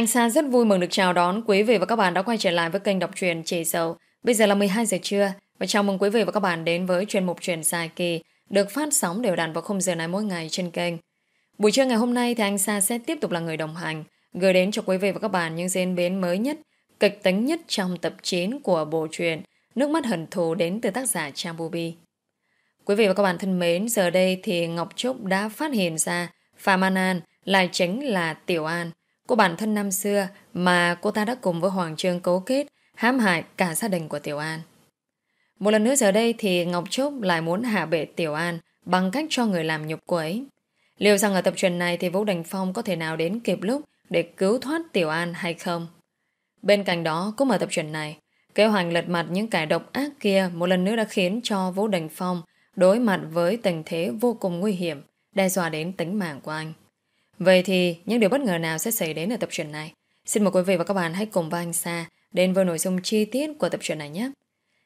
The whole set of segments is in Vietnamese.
Anh Sa rất vui mừng được chào đón quý vị và các bạn đã quay trở lại với kênh đọc truyện Chị Sầu. Bây giờ là 12 giờ trưa và chào mừng quý vị và các bạn đến với chuyên mục truyền dài kỳ được phát sóng đều đặn vào khung giờ này mỗi ngày trên kênh. Buổi trưa ngày hôm nay thì anh Sa sẽ tiếp tục là người đồng hành gửi đến cho quý vị và các bạn những diễn biến mới nhất, kịch tính nhất trong tập 9 của bộ truyện Nước mắt hận thù đến từ tác giả Trang Bubi. Quý vị và các bạn thân mến, giờ đây thì Ngọc Trúc đã phát hiện ra Phạm An An lại chính là Tiểu An, của bản thân năm xưa mà cô ta đã cùng với Hoàng Trương cấu kết hãm hại cả gia đình của Tiểu An. Một lần nữa giờ đây thì Ngọc Trúc lại muốn hạ bệ Tiểu An bằng cách cho người làm nhục cô ấy. Liệu rằng ở tập truyền này thì Vũ Đình Phong có thể nào đến kịp lúc để cứu thoát Tiểu An hay không? Bên cạnh đó, cũng ở tập truyền này, kế hoạch lật mặt những kẻ độc ác kia một lần nữa đã khiến cho Vũ Đình Phong đối mặt với tình thế vô cùng nguy hiểm, đe dọa đến tính mạng của anh. Vậy thì những điều bất ngờ nào sẽ xảy đến ở tập truyện này? Xin mời quý vị và các bạn hãy cùng với anh Sa đến với nội dung chi tiết của tập truyện này nhé.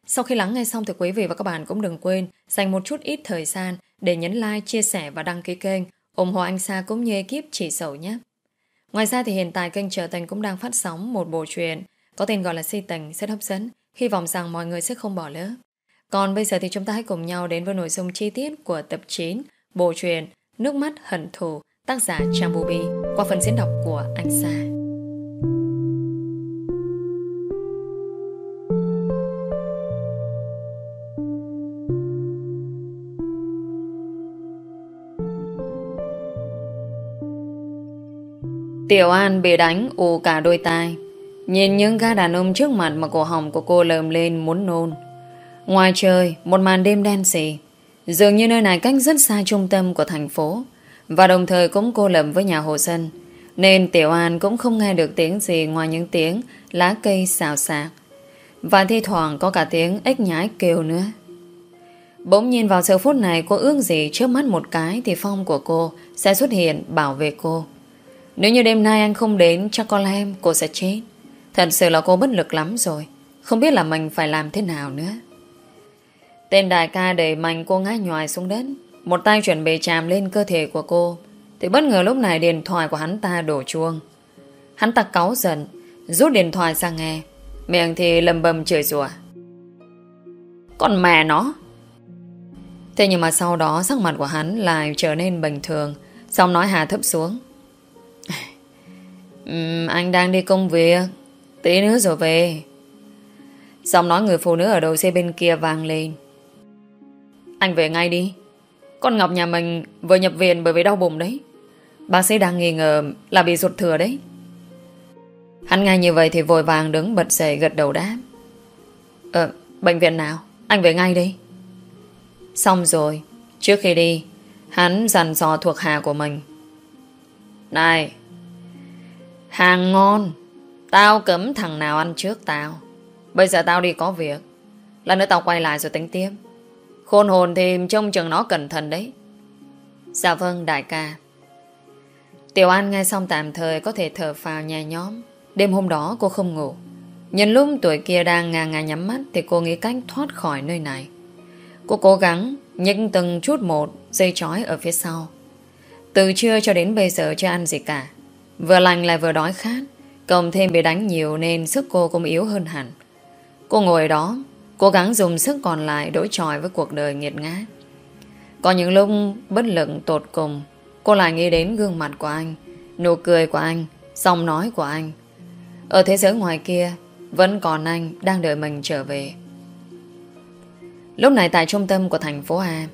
Sau khi lắng nghe xong thì quý vị và các bạn cũng đừng quên dành một chút ít thời gian để nhấn like, chia sẻ và đăng ký kênh ủng hộ anh Sa cũng như ekip chỉ sầu nhé. Ngoài ra thì hiện tại kênh Trở Tình cũng đang phát sóng một bộ truyện có tên gọi là Si Tình rất hấp dẫn. Hy vọng rằng mọi người sẽ không bỏ lỡ. Còn bây giờ thì chúng ta hãy cùng nhau đến với nội dung chi tiết của tập 9 bộ truyện Nước mắt hận thù tác giả Trang Bobby qua phần diễn đọc của anh Sa. Tiểu An bị đánh ù cả đôi tai. Nhìn những gã đàn ông trước mặt Mà cổ họng của cô lờm lên muốn nôn. Ngoài trời, Một màn đêm đen xì. Dường như nơi này cách rất xa trung tâm của thành phố và đồng thời cũng cô lập với nhà hồ dân, Nên Tiểu An cũng không nghe được tiếng gì Ngoài những tiếng lá cây xào xạc. Và thi thoảng có cả tiếng ếch nhái kêu nữa. Bỗng nhìn vào giờ phút này Cô ước gì trước mắt một cái Thì phong của cô sẽ xuất hiện bảo vệ cô. Nếu như đêm nay anh không đến Chắc con em cô sẽ chết. Thật sự là cô bất lực lắm rồi. Không biết là mình phải làm thế nào nữa. Tên đại ca đẩy mạnh cô ngã nhòi xuống đất một tay chuẩn bị chạm lên cơ thể của cô Thì bất ngờ lúc này điện thoại của hắn ta đổ chuông. Hắn ta cáu giận Rút điện thoại sang nghe Miệng thì lầm bầm chửi rủa. Con mẹ nó! Thế nhưng mà sau đó sắc mặt của hắn lại trở nên bình thường Xong nói hà thấp xuống. Um, Anh đang đi công việc Tí nữa rồi về. Xong nói người phụ nữ ở đầu xe bên kia vang lên. Anh về ngay đi con Ngọc nhà mình vừa nhập viện bởi vì đau bụng đấy. Bác sĩ đang nghi ngờ là bị ruột thừa đấy. Hắn nghe như vậy thì vội vàng đứng bật dậy gật đầu đáp. Ờ, bệnh viện nào? Anh về ngay đi. Xong rồi, trước khi đi, hắn dặn dò thuộc hạ của mình. Này, hàng ngon, tao cấm thằng nào ăn trước tao. Bây giờ tao đi có việc. Lần nữa tao quay lại rồi tính tiếp. Khôn hồn thì trông chừng nó cẩn thận đấy. Dạ vâng đại ca. Tiểu An nghe xong tạm thời có thể thở phào nhà nhóm. Đêm hôm đó cô không ngủ. Nhân lúc tuổi kia đang ngà ngà nhắm mắt thì cô nghĩ cách thoát khỏi nơi này. Cô cố gắng nhấc từng chút một dây chói ở phía sau. Từ trưa cho đến bây giờ chưa ăn gì cả. Vừa lành lại vừa đói khát. Cộng thêm bị đánh nhiều nên sức cô cũng yếu hơn hẳn. Cô ngồi đó Cố gắng dùng sức còn lại đối chọi với cuộc đời nghiệt ngã. Có những lúc bất lực tột cùng, cô lại nghĩ đến gương mặt của anh, nụ cười của anh, giọng nói của anh. Ở thế giới ngoài kia, vẫn còn anh đang đợi mình trở về. Lúc này tại trung tâm của thành phố A,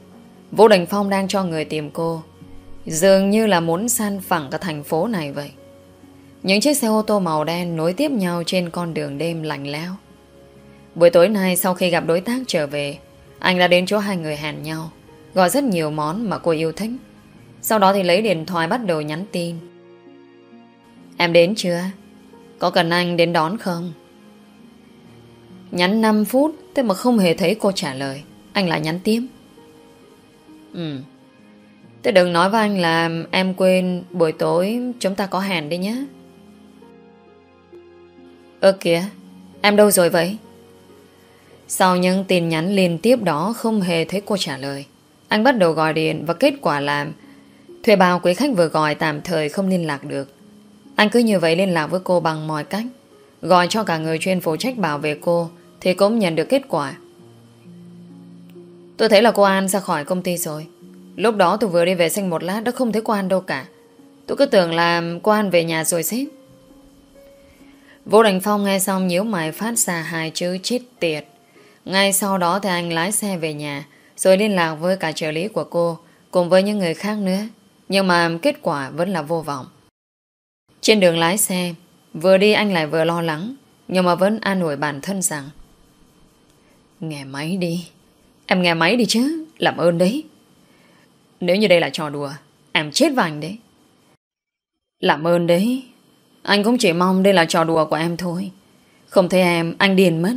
Vũ Đình Phong đang cho người tìm cô. Dường như là muốn san phẳng cả thành phố này vậy. Những chiếc xe ô tô màu đen nối tiếp nhau trên con đường đêm lạnh lẽo. Buổi tối nay sau khi gặp đối tác trở về, Anh đã đến chỗ hai người hẹn nhau, Gọi rất nhiều món mà cô yêu thích Sau đó thì lấy điện thoại bắt đầu nhắn tin Em đến chưa? Có cần anh đến đón không? Nhắn 5 phút, Thế mà không hề thấy cô trả lời Anh lại nhắn tiếp Ừ Thế đừng nói với anh là Em quên buổi tối Chúng ta có hẹn đi nhé Ơ kìa, Em đâu rồi vậy? Sau những tin nhắn liên tiếp đó, không hề thấy cô trả lời. Anh bắt đầu gọi điện và kết quả là thuê bao quý khách vừa gọi tạm thời không liên lạc được. Anh cứ như vậy liên lạc với cô bằng mọi cách. Gọi cho cả người chuyên phụ trách bảo vệ cô Thì cũng nhận được kết quả. Tôi thấy là cô An ra khỏi công ty rồi. Lúc đó tôi vừa đi vệ sinh một lát Đã không thấy cô An đâu cả. Tôi cứ tưởng là cô An về nhà rồi xếp. Vũ Đình Phong nghe xong nhíu mày phát ra hai chữ chết tiệt ngay sau đó thì anh lái xe về nhà, Rồi liên lạc với cả trợ lý của cô, Cùng với những người khác nữa. Nhưng mà kết quả vẫn là vô vọng. Trên đường lái xe, Vừa đi anh lại vừa lo lắng, Nhưng mà vẫn an ủi bản thân rằng, Nghe máy đi, Em nghe máy đi chứ, Làm ơn đấy. Nếu như đây là trò đùa, Em chết vào anh đấy. Làm ơn đấy, Anh cũng chỉ mong đây là trò đùa của em thôi. Không thấy em, anh điền mất.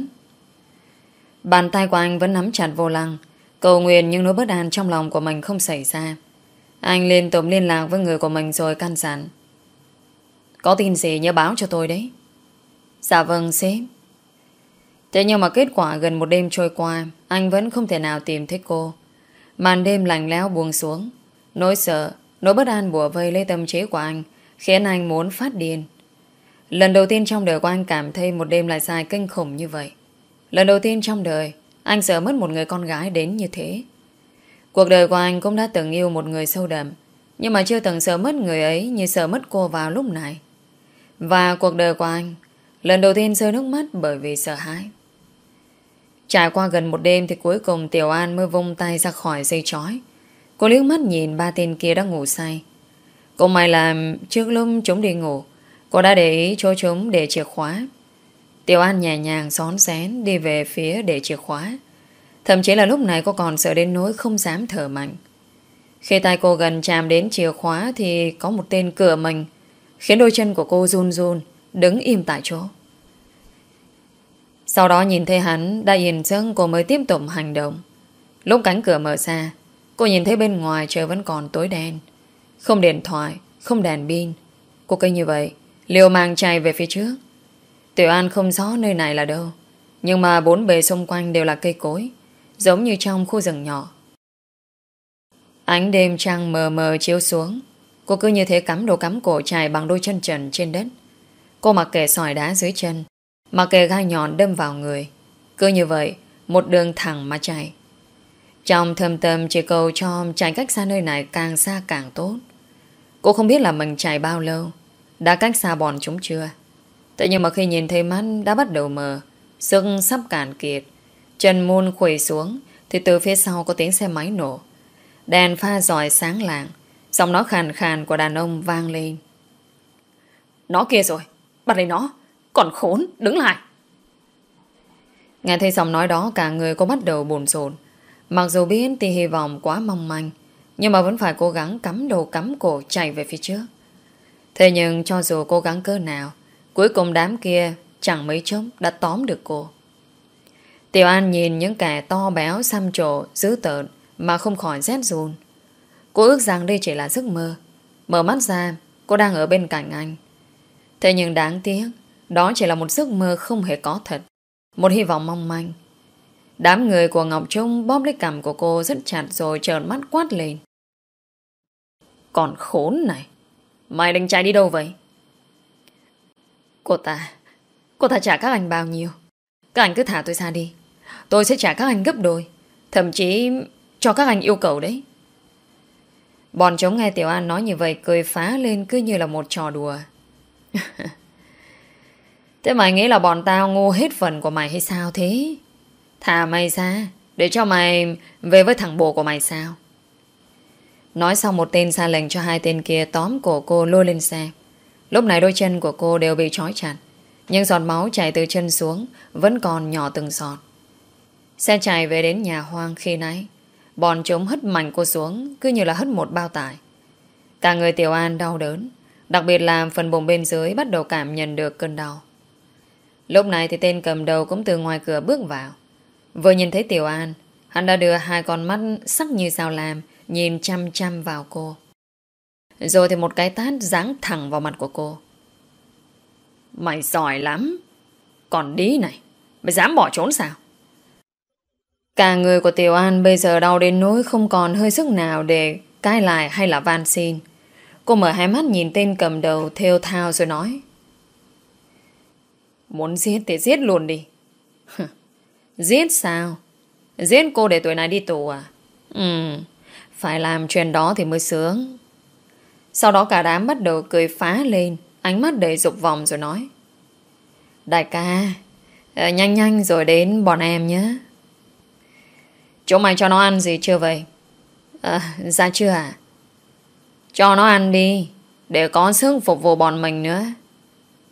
Bàn tay của anh vẫn nắm chặt vô lăng. Cầu nguyện những nỗi bất an trong lòng của mình không xảy ra. Anh liên tục liên lạc với người của mình rồi căn dặn. Có tin gì nhớ báo cho tôi đấy. Dạ vâng sếp. Thế nhưng mà kết quả gần một đêm trôi qua Anh vẫn không thể nào tìm thấy cô. Màn đêm lạnh lẽo buông xuống. Nỗi sợ, nỗi bất an bùa vây lấy tâm trí của anh Khiến anh muốn phát điên. Lần đầu tiên trong đời của anh cảm thấy một đêm lại dài kinh khủng như vậy. Lần đầu tiên trong đời, Anh sợ mất một người con gái đến như thế. Cuộc đời của anh cũng đã từng yêu một người sâu đậm, Nhưng mà chưa từng sợ mất người ấy Như sợ mất cô vào lúc này. Và cuộc đời của anh, Lần đầu tiên rơi nước mắt bởi vì sợ hãi. Trải qua gần một đêm Thì cuối cùng Tiểu An mới vung tay ra khỏi dây chói. Cô liếc mắt nhìn ba tên kia đang ngủ say. Cô may làm trước lúc chúng đi ngủ, Cô đã để ý chỗ chúng để chìa khóa. Tiểu An nhẹ nhàng xón xén đi về phía để chìa khóa. Thậm chí là lúc này cô còn sợ đến nỗi không dám thở mạnh. Khi tay cô gần chạm đến chìa khóa thì có một tên cửa mình, khiến đôi chân của cô run run, đứng im tại chỗ. Sau đó nhìn thấy hắn đã yên sưng, cô mới tiếp tục hành động. Lúc cánh cửa mở ra, cô nhìn thấy bên ngoài trời vẫn còn tối đen. Không điện thoại, không đèn pin. Cô cây như vậy, liều mang chạy về phía trước. Tiểu An không rõ nơi này là đâu, Nhưng mà bốn bề xung quanh đều là cây cối, Giống như trong khu rừng nhỏ. Ánh đêm trăng mờ mờ chiếu xuống, Cô cứ như thế cắm đồ cắm cổ chạy bằng đôi chân trần trên đất. Cô mặc kệ sỏi đá dưới chân, Mặc kệ gai nhọn đâm vào người, Cứ như vậy, Một đường thẳng mà chạy. Trong thầm tâm, chỉ cầu cho chạy cách xa nơi này càng xa càng tốt. Cô không biết là mình chạy bao lâu, Đã cách xa bọn chúng chưa? Thế nhưng mà khi nhìn thấy mắt đã bắt đầu mờ. Sức sắp cạn kiệt. Chân môn khuỷu xuống, Thì từ phía sau có tiếng xe máy nổ. Đèn pha dòi sáng lạng. Giọng nói khàn khàn của đàn ông vang lên. Nó kia rồi, Bắt lấy nó. Còn khốn, đứng lại. Nghe thấy giọng nói đó, Cả người có bắt đầu bồn rộn Mặc dù biết thì hy vọng quá mong manh, Nhưng mà vẫn phải cố gắng cắm đầu cắm cổ chạy về phía trước. Thế nhưng cho dù cố gắng cơ nào Cuối cùng đám kia chẳng mấy chốc đã tóm được cô. Tiểu An nhìn những kẻ to béo xăm trổ, dữ tợn mà không khỏi rét run. Cô ước rằng đây chỉ là giấc mơ. Mở mắt ra, cô đang ở bên cạnh anh. Thế nhưng đáng tiếc, đó chỉ là một giấc mơ không hề có thật. Một hy vọng mong manh. Đám người của Ngọc Trung bóp lấy cằm của cô rất chặt rồi trợn mắt quát lên. Còn khốn này, mày định chạy đi đâu vậy? Cô ta Cô ta trả các anh bao nhiêu? Các anh cứ thả tôi ra đi. Tôi sẽ trả các anh gấp đôi, Thậm chí cho các anh yêu cầu đấy. Bọn chúng nghe Tiểu An nói như vậy, Cười phá lên cứ như là một trò đùa. Thế mày nghĩ là bọn tao ngu hết phần của mày hay sao thế? Thả mày ra, Để cho mày về với thằng bồ của mày sao? Nói xong một tên ra lệnh cho hai tên kia tóm cổ cô lôi lên xe. Lúc này đôi chân của cô đều bị trói chặt, Nhưng giọt máu chảy từ chân xuống Vẫn còn nhỏ từng giọt. Xe chạy về đến nhà hoang khi nãy, Bọn chúng hất mạnh cô xuống Cứ như là hất một bao tải. Cả người Tiểu An đau đớn, Đặc biệt là phần bụng bên dưới Bắt đầu cảm nhận được cơn đau. Lúc này thì tên cầm đầu cũng từ ngoài cửa bước vào. Vừa nhìn thấy Tiểu An, Hắn đã đưa hai con mắt sắc như sao làm Nhìn chăm chăm vào cô rồi thì một cái tát giáng thẳng vào mặt của cô. Mày giỏi lắm. Còn đi này, mày dám bỏ trốn sao? Cả người của Tiểu An bây giờ đau đến nỗi không còn hơi sức nào để cai lại hay là van xin. Cô mở hai mắt nhìn tên cầm đầu theo thao rồi nói. Muốn giết thì giết luôn đi. giết sao? Giết cô để tuổi này đi tù à? Ừ, phải làm chuyện đó thì mới sướng. Sau đó cả đám bắt đầu cười phá lên, ánh mắt đầy dục vòng rồi nói. Đại ca, ờ, nhanh nhanh rồi đến bọn em nhé. Chỗ mày cho nó ăn gì chưa vậy? À, dạ chưa à? Cho nó ăn đi, để có sức phục vụ bọn mình nữa.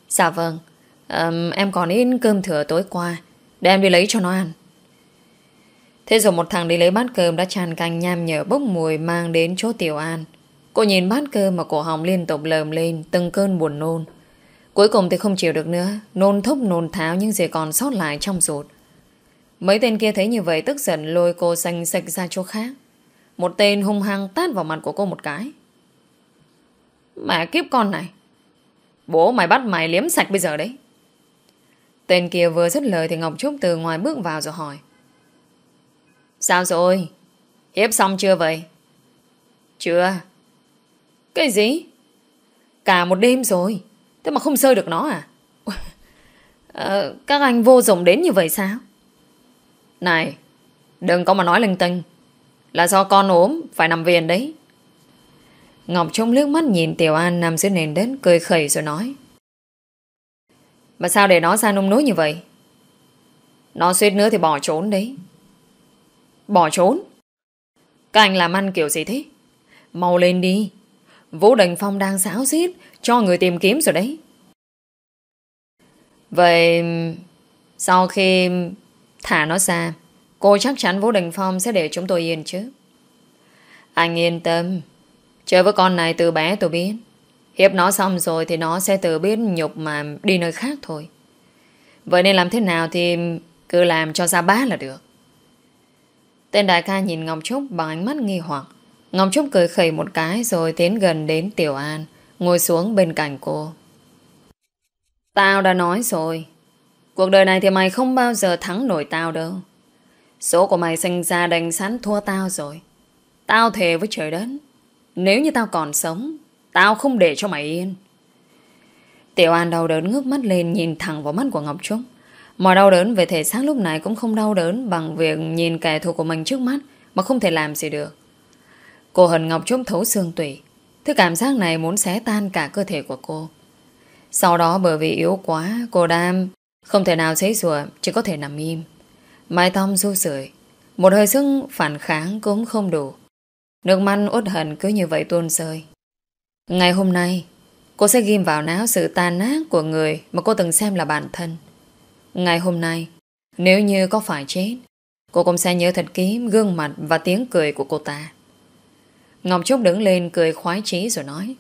Dạ vâng, à, em còn ít cơm thừa tối qua, để em đi lấy cho nó ăn. Thế rồi một thằng đi lấy bát cơm đã tràn canh nham nhở bốc mùi mang đến chỗ Tiểu An. Cô nhìn bát cơm mà cổ họng liên tục lờm lên từng cơn buồn nôn. Cuối cùng thì không chịu được nữa, nôn thúc nôn tháo những gì còn sót lại trong ruột. Mấy tên kia thấy như vậy tức giận lôi cô xanh sạch ra chỗ khác. Một tên hung hăng tát vào mặt của cô một cái. Mẹ kiếp con này. Bố mày bắt mày liếm sạch bây giờ đấy. Tên kia vừa dứt lời thì Ngọc Trúc từ ngoài bước vào rồi hỏi. Sao rồi? Hiếp xong chưa vậy? Chưa. Cái gì? Cả một đêm rồi. Thế mà không sơi được nó à? à các anh vô dụng đến như vậy sao? Này, đừng có mà nói linh tinh. Là do con ốm, phải nằm viện đấy. Ngọc trông liếc mắt nhìn Tiểu An nằm dưới nền đất cười khẩy rồi nói. Mà sao để nó ra nông nối như vậy? Nó suýt nữa thì bỏ trốn đấy. Bỏ trốn? Các anh làm ăn kiểu gì thế? Mau lên đi. Vũ Đình Phong đang xáo xít cho người tìm kiếm rồi đấy. Vậy sau khi thả nó ra, cô chắc chắn Vũ Đình Phong sẽ để chúng tôi yên chứ. Anh yên tâm. Chơi với con này từ bé tôi biết. Hiếp nó xong rồi thì nó sẽ tự biết nhục mà đi nơi khác thôi. Vậy nên làm thế nào thì cứ làm cho ra bá là được. Tên đại ca nhìn Ngọc Trúc bằng ánh mắt nghi hoặc. Ngọc Trúc cười khẩy một cái rồi tiến gần đến Tiểu An, ngồi xuống bên cạnh cô. Tao đã nói rồi, cuộc đời này thì mày không bao giờ thắng nổi tao đâu. Số của mày sinh ra đánh sẵn thua tao rồi. Tao thề với trời đất, nếu như tao còn sống, tao không để cho mày yên. Tiểu An đau đớn ngước mắt lên nhìn thẳng vào mắt của Ngọc Trúc. Mọi đau đớn về thể xác lúc này cũng không đau đớn bằng việc nhìn kẻ thù của mình trước mắt mà không thể làm gì được. Cô hận Ngọc Trúc thấu xương tủy. Thứ cảm giác này muốn xé tan cả cơ thể của cô. Sau đó bởi vì yếu quá, cô đam không thể nào xấy rùa, chỉ có thể nằm im. Mái tông ru sưởi, một hơi sức phản kháng cũng không đủ. Nước mắt uất hận cứ như vậy tuôn rơi. Ngày hôm nay, cô sẽ ghim vào não sự tàn nát của người mà cô từng xem là bản thân. Ngày hôm nay, nếu như có phải chết, cô cũng sẽ nhớ thật kỹ gương mặt và tiếng cười của cô ta. Ngọc Trúc đứng lên cười khoái chí rồi nói.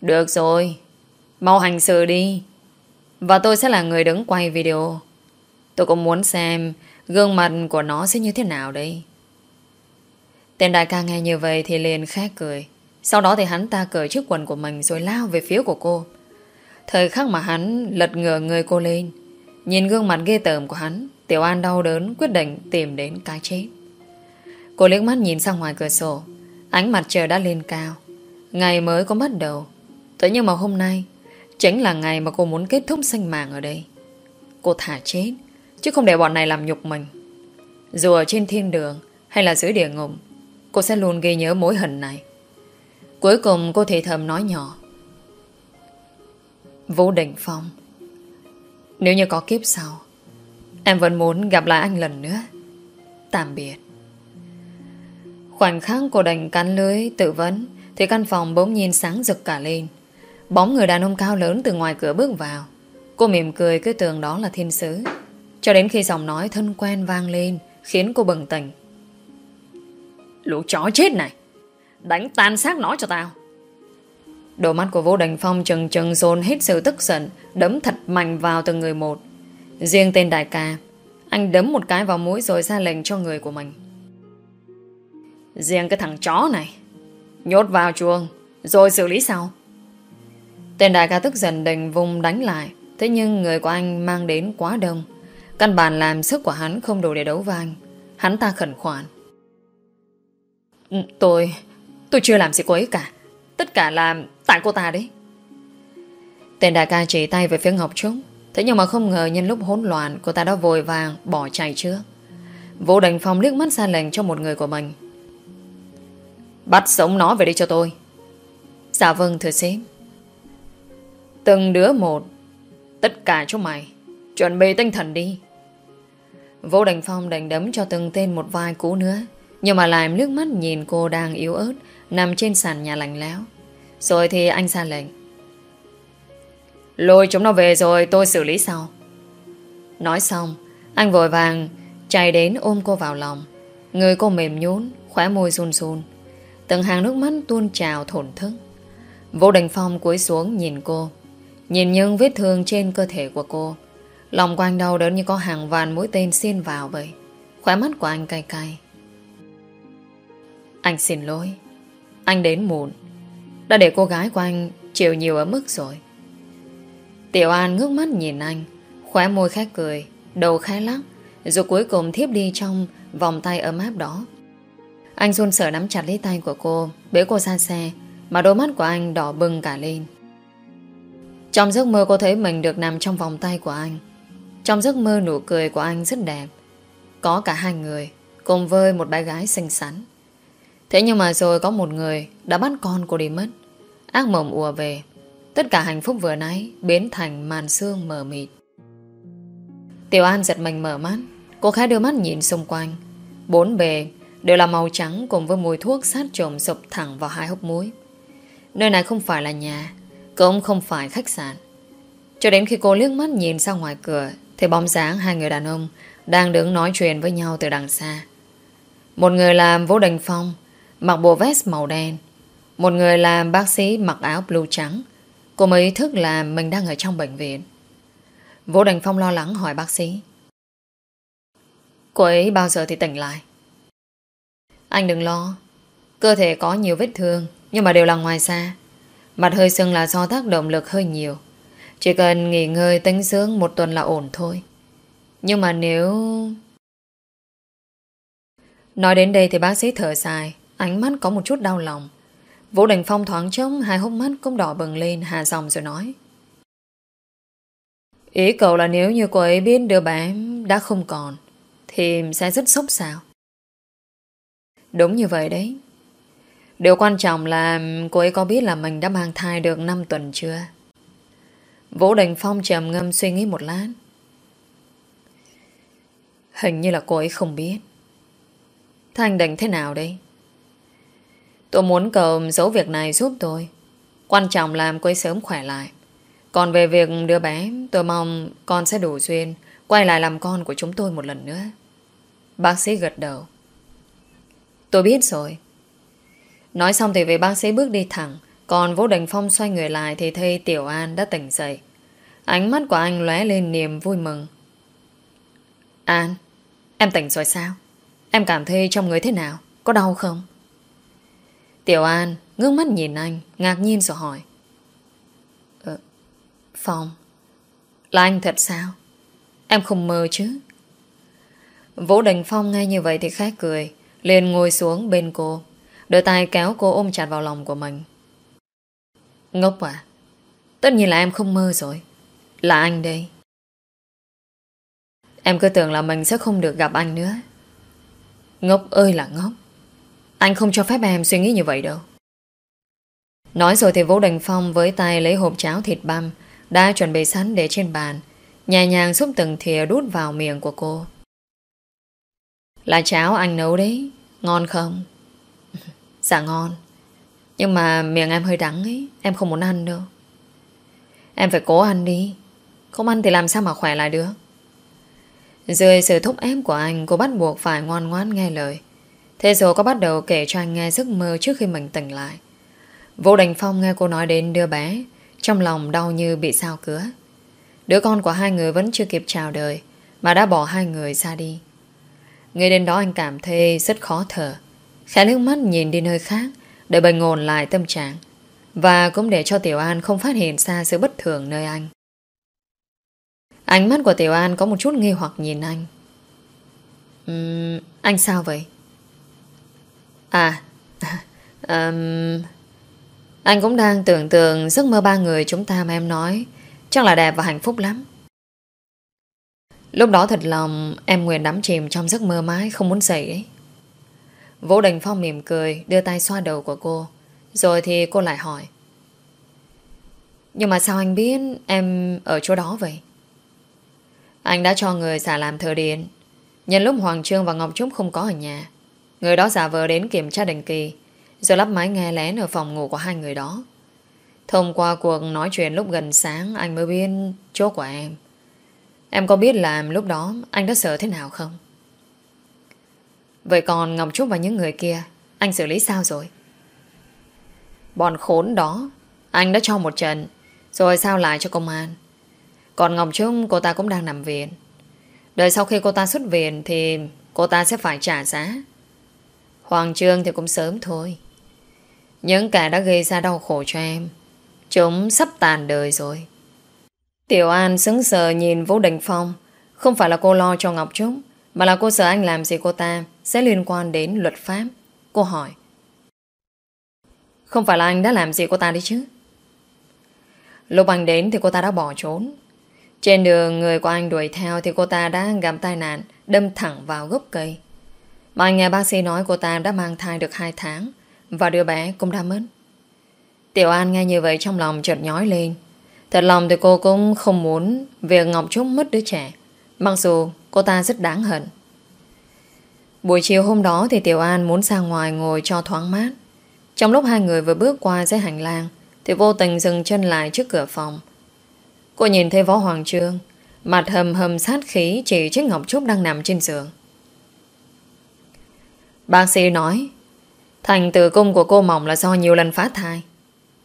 Được rồi, mau hành sự đi. Và tôi sẽ là người đứng quay video. Tôi cũng muốn xem gương mặt của nó sẽ như thế nào đây. Tên đại ca nghe như vậy thì liền khét cười. Sau đó thì hắn ta cởi chiếc quần của mình rồi lao về phía của cô. Thời khắc mà hắn lật ngửa người cô lên Nhìn gương mặt ghê tởm của hắn Tiểu An đau đớn quyết định tìm đến cái chết Cô liếc mắt nhìn sang ngoài cửa sổ. Ánh mặt trời đã lên cao. Ngày mới có bắt đầu. Thế nhưng mà hôm nay, Chính là ngày mà cô muốn kết thúc sinh mạng ở đây. Cô thả chết, Chứ không để bọn này làm nhục mình. Dù ở trên thiên đường Hay là dưới địa ngục, Cô sẽ luôn ghi nhớ mối hận này. Cuối cùng cô thì thầm nói nhỏ. Vũ Đình Phong, Nếu như có kiếp sau, Em vẫn muốn gặp lại anh lần nữa. Tạm biệt. Khoảnh khắc cô đành cắn lưới tự vấn Thì căn phòng bỗng nhiên sáng rực cả lên. Bóng người đàn ông cao lớn từ ngoài cửa bước vào. Cô mỉm cười cứ tưởng đó là thiên sứ. Cho đến khi giọng nói thân quen vang lên Khiến cô bừng tỉnh. Lũ chó chết này! Đánh tan xác nó cho tao! Đôi mắt của Vũ Đình Phong chừng chừng dồn hết sự tức giận, đấm thật mạnh vào từng người một. Riêng tên đại ca, anh đấm một cái vào mũi rồi ra lệnh cho người của mình. Riêng cái thằng chó này, nhốt vào chuông, rồi xử lý sau. Tên đại ca tức giận đành vùng đánh lại, thế nhưng người của anh mang đến quá đông. Căn bản làm sức của hắn không đủ để đấu với anh. Hắn ta khẩn khoản. Ừ, tôi, tôi chưa làm gì cô ấy cả. Tất cả là tại cô ta đấy. Tên đại ca chỉ tay về phía Ngọc Trúc. Thế nhưng mà không ngờ nhân lúc hỗn loạn cô ta đã vội vàng bỏ chạy trước. Vũ Đình Phong liếc mắt ra lệnh cho một người của mình. Bắt sống nó về đây cho tôi. Dạ vâng thưa sếp. Từng đứa một. Tất cả chúng mày. Chuẩn bị tinh thần đi. Vũ đành Phong đành đấm cho từng tên một vài cú nữa. Nhưng mà lại nước mắt nhìn cô đang yếu ớt nằm trên sàn nhà lạnh lẽo. Rồi thì anh ra lệnh. Lôi chúng nó về rồi tôi xử lý sau. Nói xong, anh vội vàng chạy đến ôm cô vào lòng. Người cô mềm nhún, khóe môi run run. Từng hàng nước mắt tuôn trào thổn thức. Vũ Đình Phong cúi xuống nhìn cô. Nhìn những vết thương trên cơ thể của cô. Lòng của anh đau đớn như có hàng vàn mũi tên xiên vào vậy. Khóe mắt của anh cay cay. Anh xin lỗi. Anh đến muộn. Đã để cô gái của anh chịu nhiều ở mức rồi. Tiểu An ngước mắt nhìn anh. Khóe môi khẽ cười. Đầu khẽ lắc. Rồi cuối cùng thiếp đi trong vòng tay ấm áp đó. Anh run sợ nắm chặt lấy tay của cô, bế cô ra xe, mà đôi mắt của anh đỏ bừng cả lên. Trong giấc mơ cô thấy mình được nằm trong vòng tay của anh. Trong giấc mơ nụ cười của anh rất đẹp. Có cả hai người, cùng với một bé gái xinh xắn. Thế nhưng mà rồi có một người đã bắt con cô đi mất. Ác mộng ùa về. Tất cả hạnh phúc vừa nãy biến thành màn sương mờ mịt. Tiểu An giật mình mở mắt. Cô khá đưa mắt nhìn xung quanh. Bốn bề đều là màu trắng cùng với mùi thuốc sát trộm sụp thẳng vào hai hốc mũi. Nơi này không phải là nhà, cũng không phải khách sạn. Cho đến khi cô liếc mắt nhìn ra ngoài cửa thì bóng dáng hai người đàn ông đang đứng nói chuyện với nhau từ đằng xa. Một người là Vũ Đình Phong mặc bộ vest màu đen. Một người là bác sĩ mặc áo blue trắng. Cô mới ý thức là mình đang ở trong bệnh viện. Vũ Đình Phong lo lắng hỏi bác sĩ. Cô ấy bao giờ thì tỉnh lại? Anh đừng lo. Cơ thể có nhiều vết thương, nhưng mà đều là ngoài da. Mặt hơi sưng là do tác động lực hơi nhiều. Chỉ cần nghỉ ngơi tính dưỡng một tuần là ổn thôi. Nhưng mà nếu... Nói đến đây thì bác sĩ thở dài, ánh mắt có một chút đau lòng. Vũ Đình Phong thoáng trống, hai hốc mắt cũng đỏ bừng lên, hà dòng rồi nói. Ý cậu là nếu như cô ấy biết đứa bé đã không còn, thì sẽ rất sốc sao? Đúng như vậy đấy. Điều quan trọng là cô ấy có biết là mình đã mang thai được 5 tuần chưa? Vũ Đình Phong trầm ngâm suy nghĩ một lát. Hình như là cô ấy không biết. Thế anh định thế nào đây? Tôi muốn cầu giấu việc này giúp tôi. Quan trọng là cô ấy sớm khỏe lại. Còn về việc đứa bé, tôi mong con sẽ đủ duyên quay lại làm con của chúng tôi một lần nữa. Bác sĩ gật đầu. Tôi biết rồi. Nói xong thì về bác sĩ bước đi thẳng, còn Vũ Đình Phong xoay người lại thì thấy Tiểu An đã tỉnh dậy. Ánh mắt của anh lóe lên niềm vui mừng. An, em tỉnh rồi sao? Em cảm thấy trong người thế nào? Có đau không? Tiểu An ngước mắt nhìn anh, ngạc nhiên rồi hỏi. Ờ, Phong, là anh thật sao? Em không mơ chứ? Vũ Đình Phong nghe như vậy thì khá cười, liền ngồi xuống bên cô, đôi tay kéo cô ôm chặt vào lòng của mình. Ngốc à? Tất nhiên là em không mơ rồi. Là anh đây. Em cứ tưởng là mình sẽ không được gặp anh nữa. Ngốc ơi là ngốc. Anh không cho phép em suy nghĩ như vậy đâu. Nói rồi thì Vũ Đình Phong với tay lấy hộp cháo thịt băm đã chuẩn bị sẵn để trên bàn, nhẹ nhàng xúc từng thìa đút vào miệng của cô. Là cháo anh nấu đấy, ngon không? dạ ngon. Nhưng mà miệng em hơi đắng ấy, em không muốn ăn đâu. Em phải cố ăn đi, không ăn thì làm sao mà khỏe lại được. Dưới sự thúc ép của anh, cô bắt buộc phải ngoan ngoãn nghe lời. Thế rồi có bắt đầu kể cho anh nghe giấc mơ trước khi mình tỉnh lại. Vô Đành Phong nghe cô nói đến đứa bé, trong lòng đau như bị sao cứa. Đứa con của hai người vẫn chưa kịp chào đời, mà đã bỏ hai người ra đi. Nghe đến đó anh cảm thấy rất khó thở. Khẽ nước mắt nhìn đi nơi khác, để bình ổn lại tâm trạng. Và cũng để cho Tiểu An không phát hiện ra sự bất thường nơi anh. Ánh mắt của Tiểu An có một chút nghi hoặc nhìn anh. um, anh sao vậy? À, um, Anh cũng đang tưởng tượng giấc mơ ba người chúng ta mà em nói chắc là đẹp và hạnh phúc lắm. Lúc đó thật lòng, em nguyện đắm chìm trong giấc mơ mãi không muốn dậy ấy. Vũ Đình Phong mỉm cười, đưa tay xoa đầu của cô. Rồi thì cô lại hỏi. Nhưng mà sao anh biết em ở chỗ đó vậy? Anh đã cho người xả làm thờ điện. Nhân lúc Hoàng Trương và Ngọc Trúc không có ở nhà. Người đó giả vờ đến kiểm tra định kỳ, Rồi lắp máy nghe lén ở phòng ngủ của hai người đó Thông qua cuộc nói chuyện lúc gần sáng, Anh mới biết chỗ của em Em có biết là lúc đó Anh đã sợ thế nào không? Vậy còn Ngọc Trúc và những người kia, Anh xử lý sao rồi? Bọn khốn đó, Anh đã cho một trận, Rồi sao lại cho công an? Còn Ngọc Trúc, cô ta cũng đang nằm viện. Đợi sau khi cô ta xuất viện Thì cô ta sẽ phải trả giá. Hoàng Trương thì cũng sớm thôi. Những kẻ đã gây ra đau khổ cho em, Chúng sắp tàn đời rồi. Tiểu An sững sờ nhìn Vũ Đình Phong. Không phải là cô lo cho Ngọc Trúc, Mà là cô sợ anh làm gì cô ta Sẽ liên quan đến luật pháp. Cô hỏi. Không phải là anh đã làm gì cô ta đi chứ? Lúc anh đến thì cô ta đã bỏ trốn. Trên đường người của anh đuổi theo Thì cô ta đã gặp tai nạn, Đâm thẳng vào gốc cây. Mà anh nghe bác sĩ nói cô ta đã mang thai được 2 tháng Và đứa bé cũng đã mất. Tiểu An nghe như vậy trong lòng chợt nhói lên. Thật lòng thì cô cũng không muốn Việc Ngọc Trúc mất đứa trẻ. Mặc dù cô ta rất đáng hận. Buổi chiều hôm đó Thì Tiểu An muốn ra ngoài ngồi cho thoáng mát. Trong lúc hai người vừa bước qua dưới hành lang, Thì vô tình dừng chân lại trước cửa phòng. Cô nhìn thấy Võ Hoàng Trương, Mặt hầm hầm sát khí Chỉ chiếc Ngọc Trúc đang nằm trên giường. Bác sĩ nói, Thành tử cung của cô mỏng là do nhiều lần phá thai.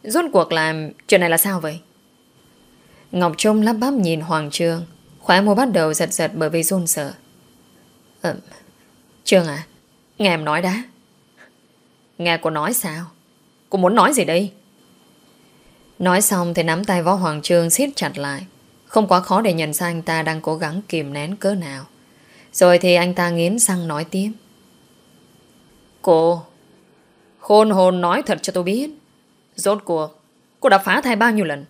Rốt cuộc làm chuyện này là sao vậy? Ngọc Trung lắp bắp nhìn Hoàng Trương. Khóe môi bắt đầu giật giật bởi vì run sợ. Ừm, Trương à Nghe em nói đã. Nghe cô nói sao? Cô muốn nói gì đây? Nói xong thì nắm tay võ Hoàng Trương siết chặt lại. Không quá khó để nhận ra anh ta đang cố gắng kìm nén cỡ nào. Rồi thì anh ta nghiến răng nói tiếp. Cô, Khôn hồn nói thật cho tôi biết. Rốt cuộc, Cô đã phá thai bao nhiêu lần?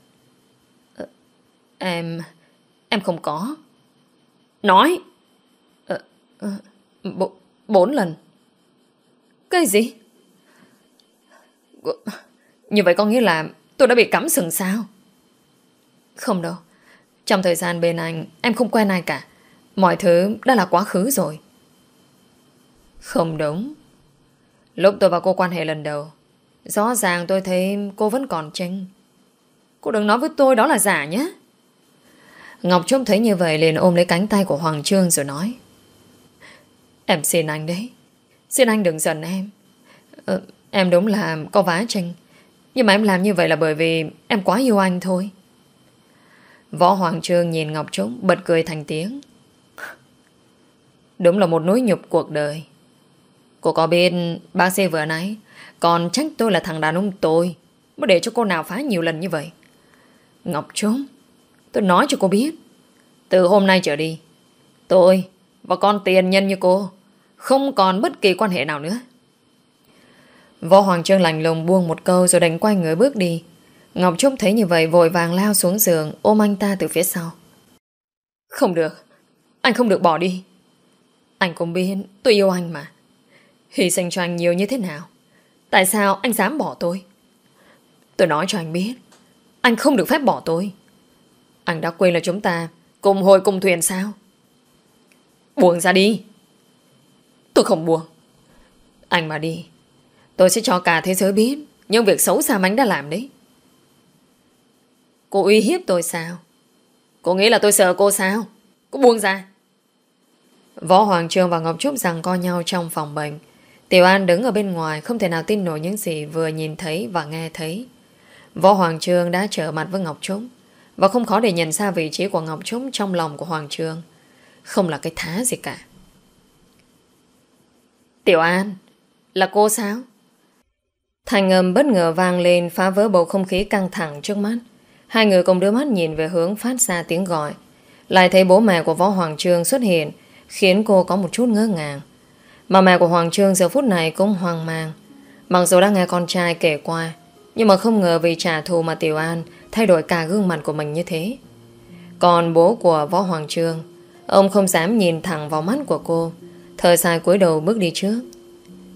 Em Em không có. Nói. À, ờ, ờ Bốn lần. Cái gì? Như vậy có nghĩa là Tôi đã bị cắm sừng sao? Không đâu. Trong thời gian bên anh Em không quen ai cả. Mọi thứ đã là quá khứ rồi. Không đúng. Lúc tôi và cô quan hệ lần đầu Rõ ràng tôi thấy cô vẫn còn tranh Cô đừng nói với tôi đó là giả nhé. Ngọc Trúc thấy như vậy liền ôm lấy cánh tay của Hoàng Trương rồi nói. Em xin anh đấy. Xin anh đừng giận em. Ờ, Em đúng là có vá tranh Nhưng mà em làm như vậy là bởi vì Em quá yêu anh thôi. Võ Hoàng Trương nhìn Ngọc Trúc Bật cười thành tiếng. Đúng là một nỗi nhục cuộc đời. Cô có biết bác sĩ vừa nãy Còn trách tôi là thằng đàn ông tôi Mới để cho cô nào phá nhiều lần như vậy. Ngọc Trúc Tôi nói cho cô biết. Từ hôm nay trở đi, Tôi và con tiền nhân như cô Không còn bất kỳ quan hệ nào nữa. Võ Hoàng Trương lành lùng buông một câu Rồi đánh quay người bước đi. Ngọc Trúc thấy như vậy vội vàng lao xuống giường, Ôm anh ta từ phía sau. Không được, Anh không được bỏ đi. Anh cũng biết tôi yêu anh mà. Hy sinh cho anh nhiều như thế nào? Tại sao anh dám bỏ tôi? Tôi nói cho anh biết, Anh không được phép bỏ tôi. Anh đã quên là chúng ta Cùng hồi cùng thuyền sao? Buông ra đi. Tôi không buông. Anh mà đi, Tôi sẽ cho cả thế giới biết Những việc xấu xa mánh đã làm đấy. Cô uy hiếp tôi sao? Cô nghĩ là tôi sợ cô sao? Cô buông ra. Võ Hoàng Trương và Ngọc Trúc rằng co nhau trong phòng bệnh. Tiểu An đứng ở bên ngoài, không thể nào tin nổi những gì vừa nhìn thấy và nghe thấy. Võ Hoàng Trương đã trở mặt với Ngọc Trúc và không khó để nhận ra vị trí của Ngọc Trúc trong lòng của Hoàng Trương. Không là cái thá gì cả. Tiểu An, là cô sao? Thành âm bất ngờ vang lên phá vỡ bầu không khí căng thẳng trước mắt. Hai người cùng đưa mắt nhìn về hướng phát ra tiếng gọi. Lại thấy bố mẹ của Võ Hoàng Trương xuất hiện khiến cô có một chút ngỡ ngàng. Mà mẹ của Hoàng Trương giờ phút này cũng hoang mang Mặc dù đã nghe con trai kể qua Nhưng mà không ngờ vì trả thù mà Tiểu An thay đổi cả gương mặt của mình như thế. Còn bố của Võ Hoàng Trương, ông không dám nhìn thẳng vào mắt của cô, thở dài cúi đầu bước đi trước.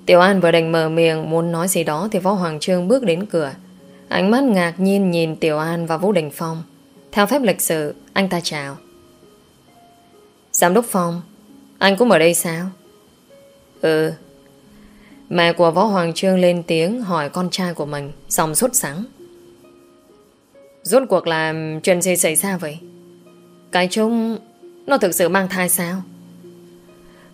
Tiểu An vừa đành mở miệng muốn nói gì đó thì Võ Hoàng Trương bước đến cửa. Ánh mắt ngạc nhiên nhìn Tiểu An và Vũ Đình Phong. Theo phép lịch sự, anh ta chào. Giám đốc Phong, anh cũng ở đây sao? Ừ. Mẹ của Võ Hoàng Trương lên tiếng hỏi con trai của mình, dòng sốt sắng. Rốt cuộc là chuyện gì xảy ra vậy? Cái chung Nó thực sự mang thai sao?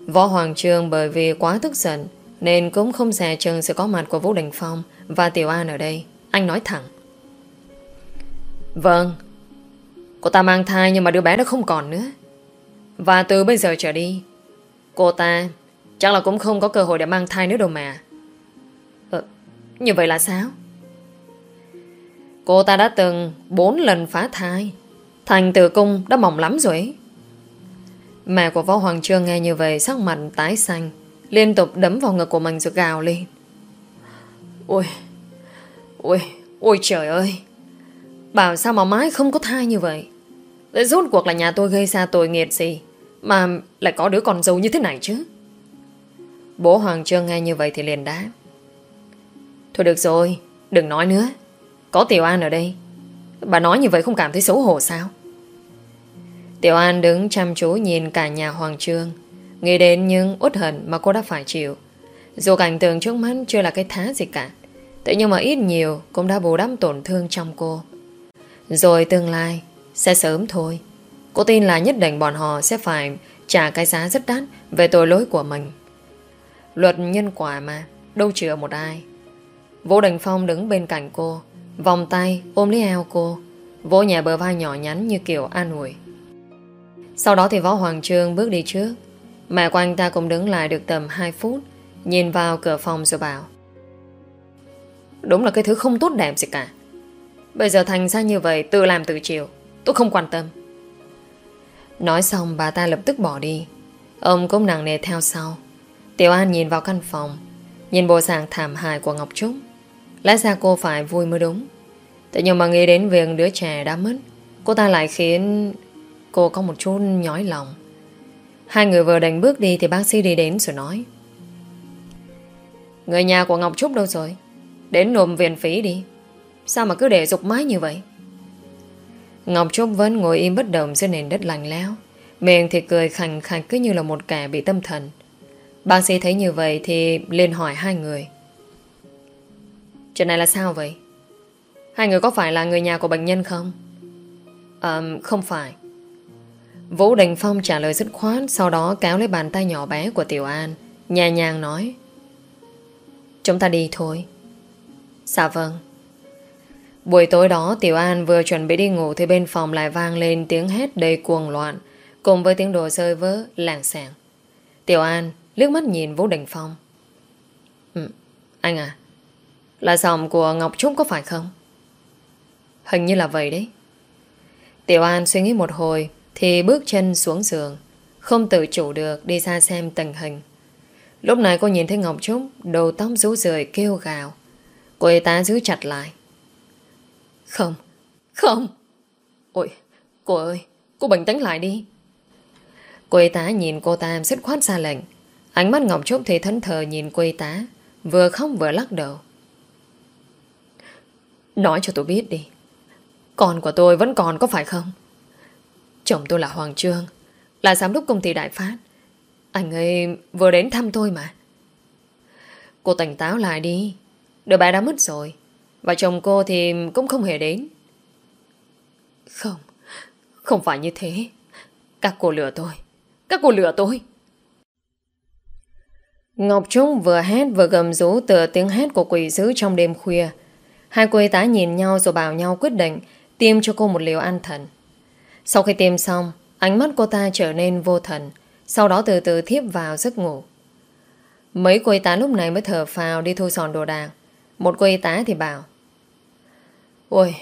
Võ Hoàng Trương bởi vì quá tức giận Nên cũng không dè chừng sự có mặt của Vũ Đình Phong Và Tiểu An ở đây. Anh nói thẳng. Vâng Cô ta mang thai nhưng mà đứa bé đã không còn nữa. Và từ bây giờ trở đi Cô ta Chắc là cũng không có cơ hội để mang thai nữa đâu mà. Ờ, Như vậy là sao? Cô ta đã từng bốn lần phá thai. Thành tử cung đã mỏng lắm rồi ấy. Mẹ của Võ Hoàng Trương nghe như vậy, sắc mặt tái xanh, Liên tục đấm vào ngực của mình rồi gào lên. Ôi Ôi Ôi trời ơi! Bảo sao mà mãi không có thai như vậy? Để rốt cuộc là nhà tôi gây ra tội nghiệt gì Mà lại có đứa con dâu như thế này chứ? Bố Hoàng Trương nghe như vậy thì liền đáp. Thôi được rồi, Đừng nói nữa. Có Tiểu An ở đây. Bà nói như vậy không cảm thấy xấu hổ sao? Tiểu An đứng chăm chú nhìn cả nhà Hoàng Trương. Nghĩ đến những uất hận mà cô đã phải chịu. Dù cảnh tượng trước mắt chưa là cái thá gì cả, Thế nhưng mà ít nhiều cũng đã bù đắp tổn thương trong cô. Rồi tương lai Sẽ sớm thôi. Cô tin là nhất định bọn họ sẽ phải Trả cái giá rất đắt Về tội lỗi của mình. Luật nhân quả mà, Đâu chừa một ai. Vũ Đình Phong đứng bên cạnh cô Vòng tay ôm lấy eo cô, Vỗ nhẹ bờ vai nhỏ nhắn như kiểu an ủi. Sau đó thì Võ Hoàng Trương bước đi trước. Mẹ của anh ta cũng đứng lại được tầm 2 phút, Nhìn vào cửa phòng rồi bảo, Đúng là cái thứ không tốt đẹp gì cả. Bây giờ thành ra như vậy, Tự làm tự chịu, Tôi không quan tâm. Nói xong, bà ta lập tức bỏ đi. Ông cũng nặng nề theo sau. Tiểu An nhìn vào căn phòng, Nhìn bộ dạng thảm hại của Ngọc Trúc. Lẽ ra cô phải vui mới đúng. Thế nhưng mà nghĩ đến việc đứa trẻ đã mất, Cô ta lại khiến Cô có một chút nhói lòng. Hai người vừa đành bước đi Thì bác sĩ đi đến rồi nói. Người nhà của Ngọc Trúc đâu rồi? Đến nộp viện phí đi. Sao mà cứ để dục mái như vậy? Ngọc Trúc vẫn ngồi im bất động dưới nền đất lành lẽo. Miệng thì cười khành khạch cứ như là một kẻ bị tâm thần. Bác sĩ thấy như vậy Thì liền hỏi hai người. Chuyện này là sao vậy? Hai người có phải là người nhà của bệnh nhân không? À không phải. Vũ Đình Phong trả lời dứt khoát Sau đó kéo lấy bàn tay nhỏ bé của Tiểu An Nhẹ nhàng nói. Chúng ta đi thôi. Dạ vâng. Buổi tối đó Tiểu An vừa chuẩn bị đi ngủ Thì bên phòng lại vang lên tiếng hét đầy cuồng loạn Cùng với tiếng đồ rơi vỡ làng sàng Tiểu An liếc mắt nhìn Vũ Đình Phong. Ừ, Anh à là giọng của Ngọc Trúc có phải không? Hình như là vậy đấy. Tiểu An suy nghĩ một hồi, Thì bước chân xuống giường, Không tự chủ được đi ra xem tình hình. Lúc này cô nhìn thấy Ngọc Trúc, Đầu tóc rú rời, kêu gào. Cô y tá giữ chặt lại. Không Không. Ôi, cô ơi, Cô bình tĩnh lại đi. Cô y tá nhìn cô ta rất khoát ra lệnh. Ánh mắt Ngọc Trúc thì thẫn thờ nhìn cô y tá, Vừa khóc vừa lắc đầu. Nói cho tôi biết đi. Con của tôi vẫn còn có phải không? Chồng tôi là Hoàng Trương, Là giám đốc công ty Đại Phát. Anh ấy vừa đến thăm tôi mà. Cô tỉnh táo lại đi. Đứa bé đã mất rồi, Và chồng cô thì cũng không hề đến. Không Không phải như thế. Các cô lừa tôi. Các cô lừa tôi. Ngọc Trung vừa hét vừa gầm rú từ tiếng hét của quỷ dữ trong đêm khuya. Hai cô y tá nhìn nhau rồi bảo nhau quyết định tiêm cho cô một liều an thần. Sau khi tiêm xong, ánh mắt cô ta trở nên vô thần, sau đó từ từ thiếp vào giấc ngủ. Mấy cô y tá lúc này mới thở phào đi thu dọn đồ đạc. Một cô y tá thì bảo Ôi,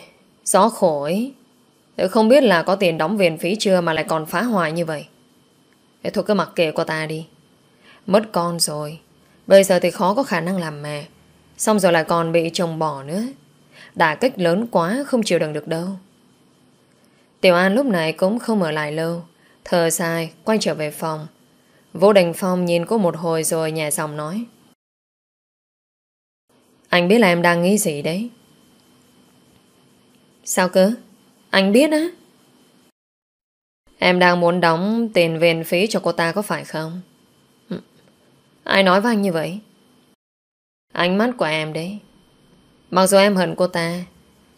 gió khổ ấy. Tôi không biết là có tiền đóng viện phí chưa mà lại còn phá hoại như vậy. Thế thôi cứ mặc kệ cô ta đi. Mất con rồi. Bây giờ thì khó có khả năng làm mẹ. Xong rồi lại còn bị chồng bỏ nữa. Đả kích lớn quá không chịu đựng được đâu Tiểu An lúc này cũng không ở lại lâu Thờ dài, quay trở về phòng Vô Đình Phong nhìn cô một hồi rồi nhẹ giọng nói Anh biết là em đang nghĩ gì đấy Sao cơ? Anh biết á? Em đang muốn đóng tiền viện phí cho cô ta có phải không? Ai nói với anh như vậy? Ánh mắt của em đấy Mặc dù em hận cô ta,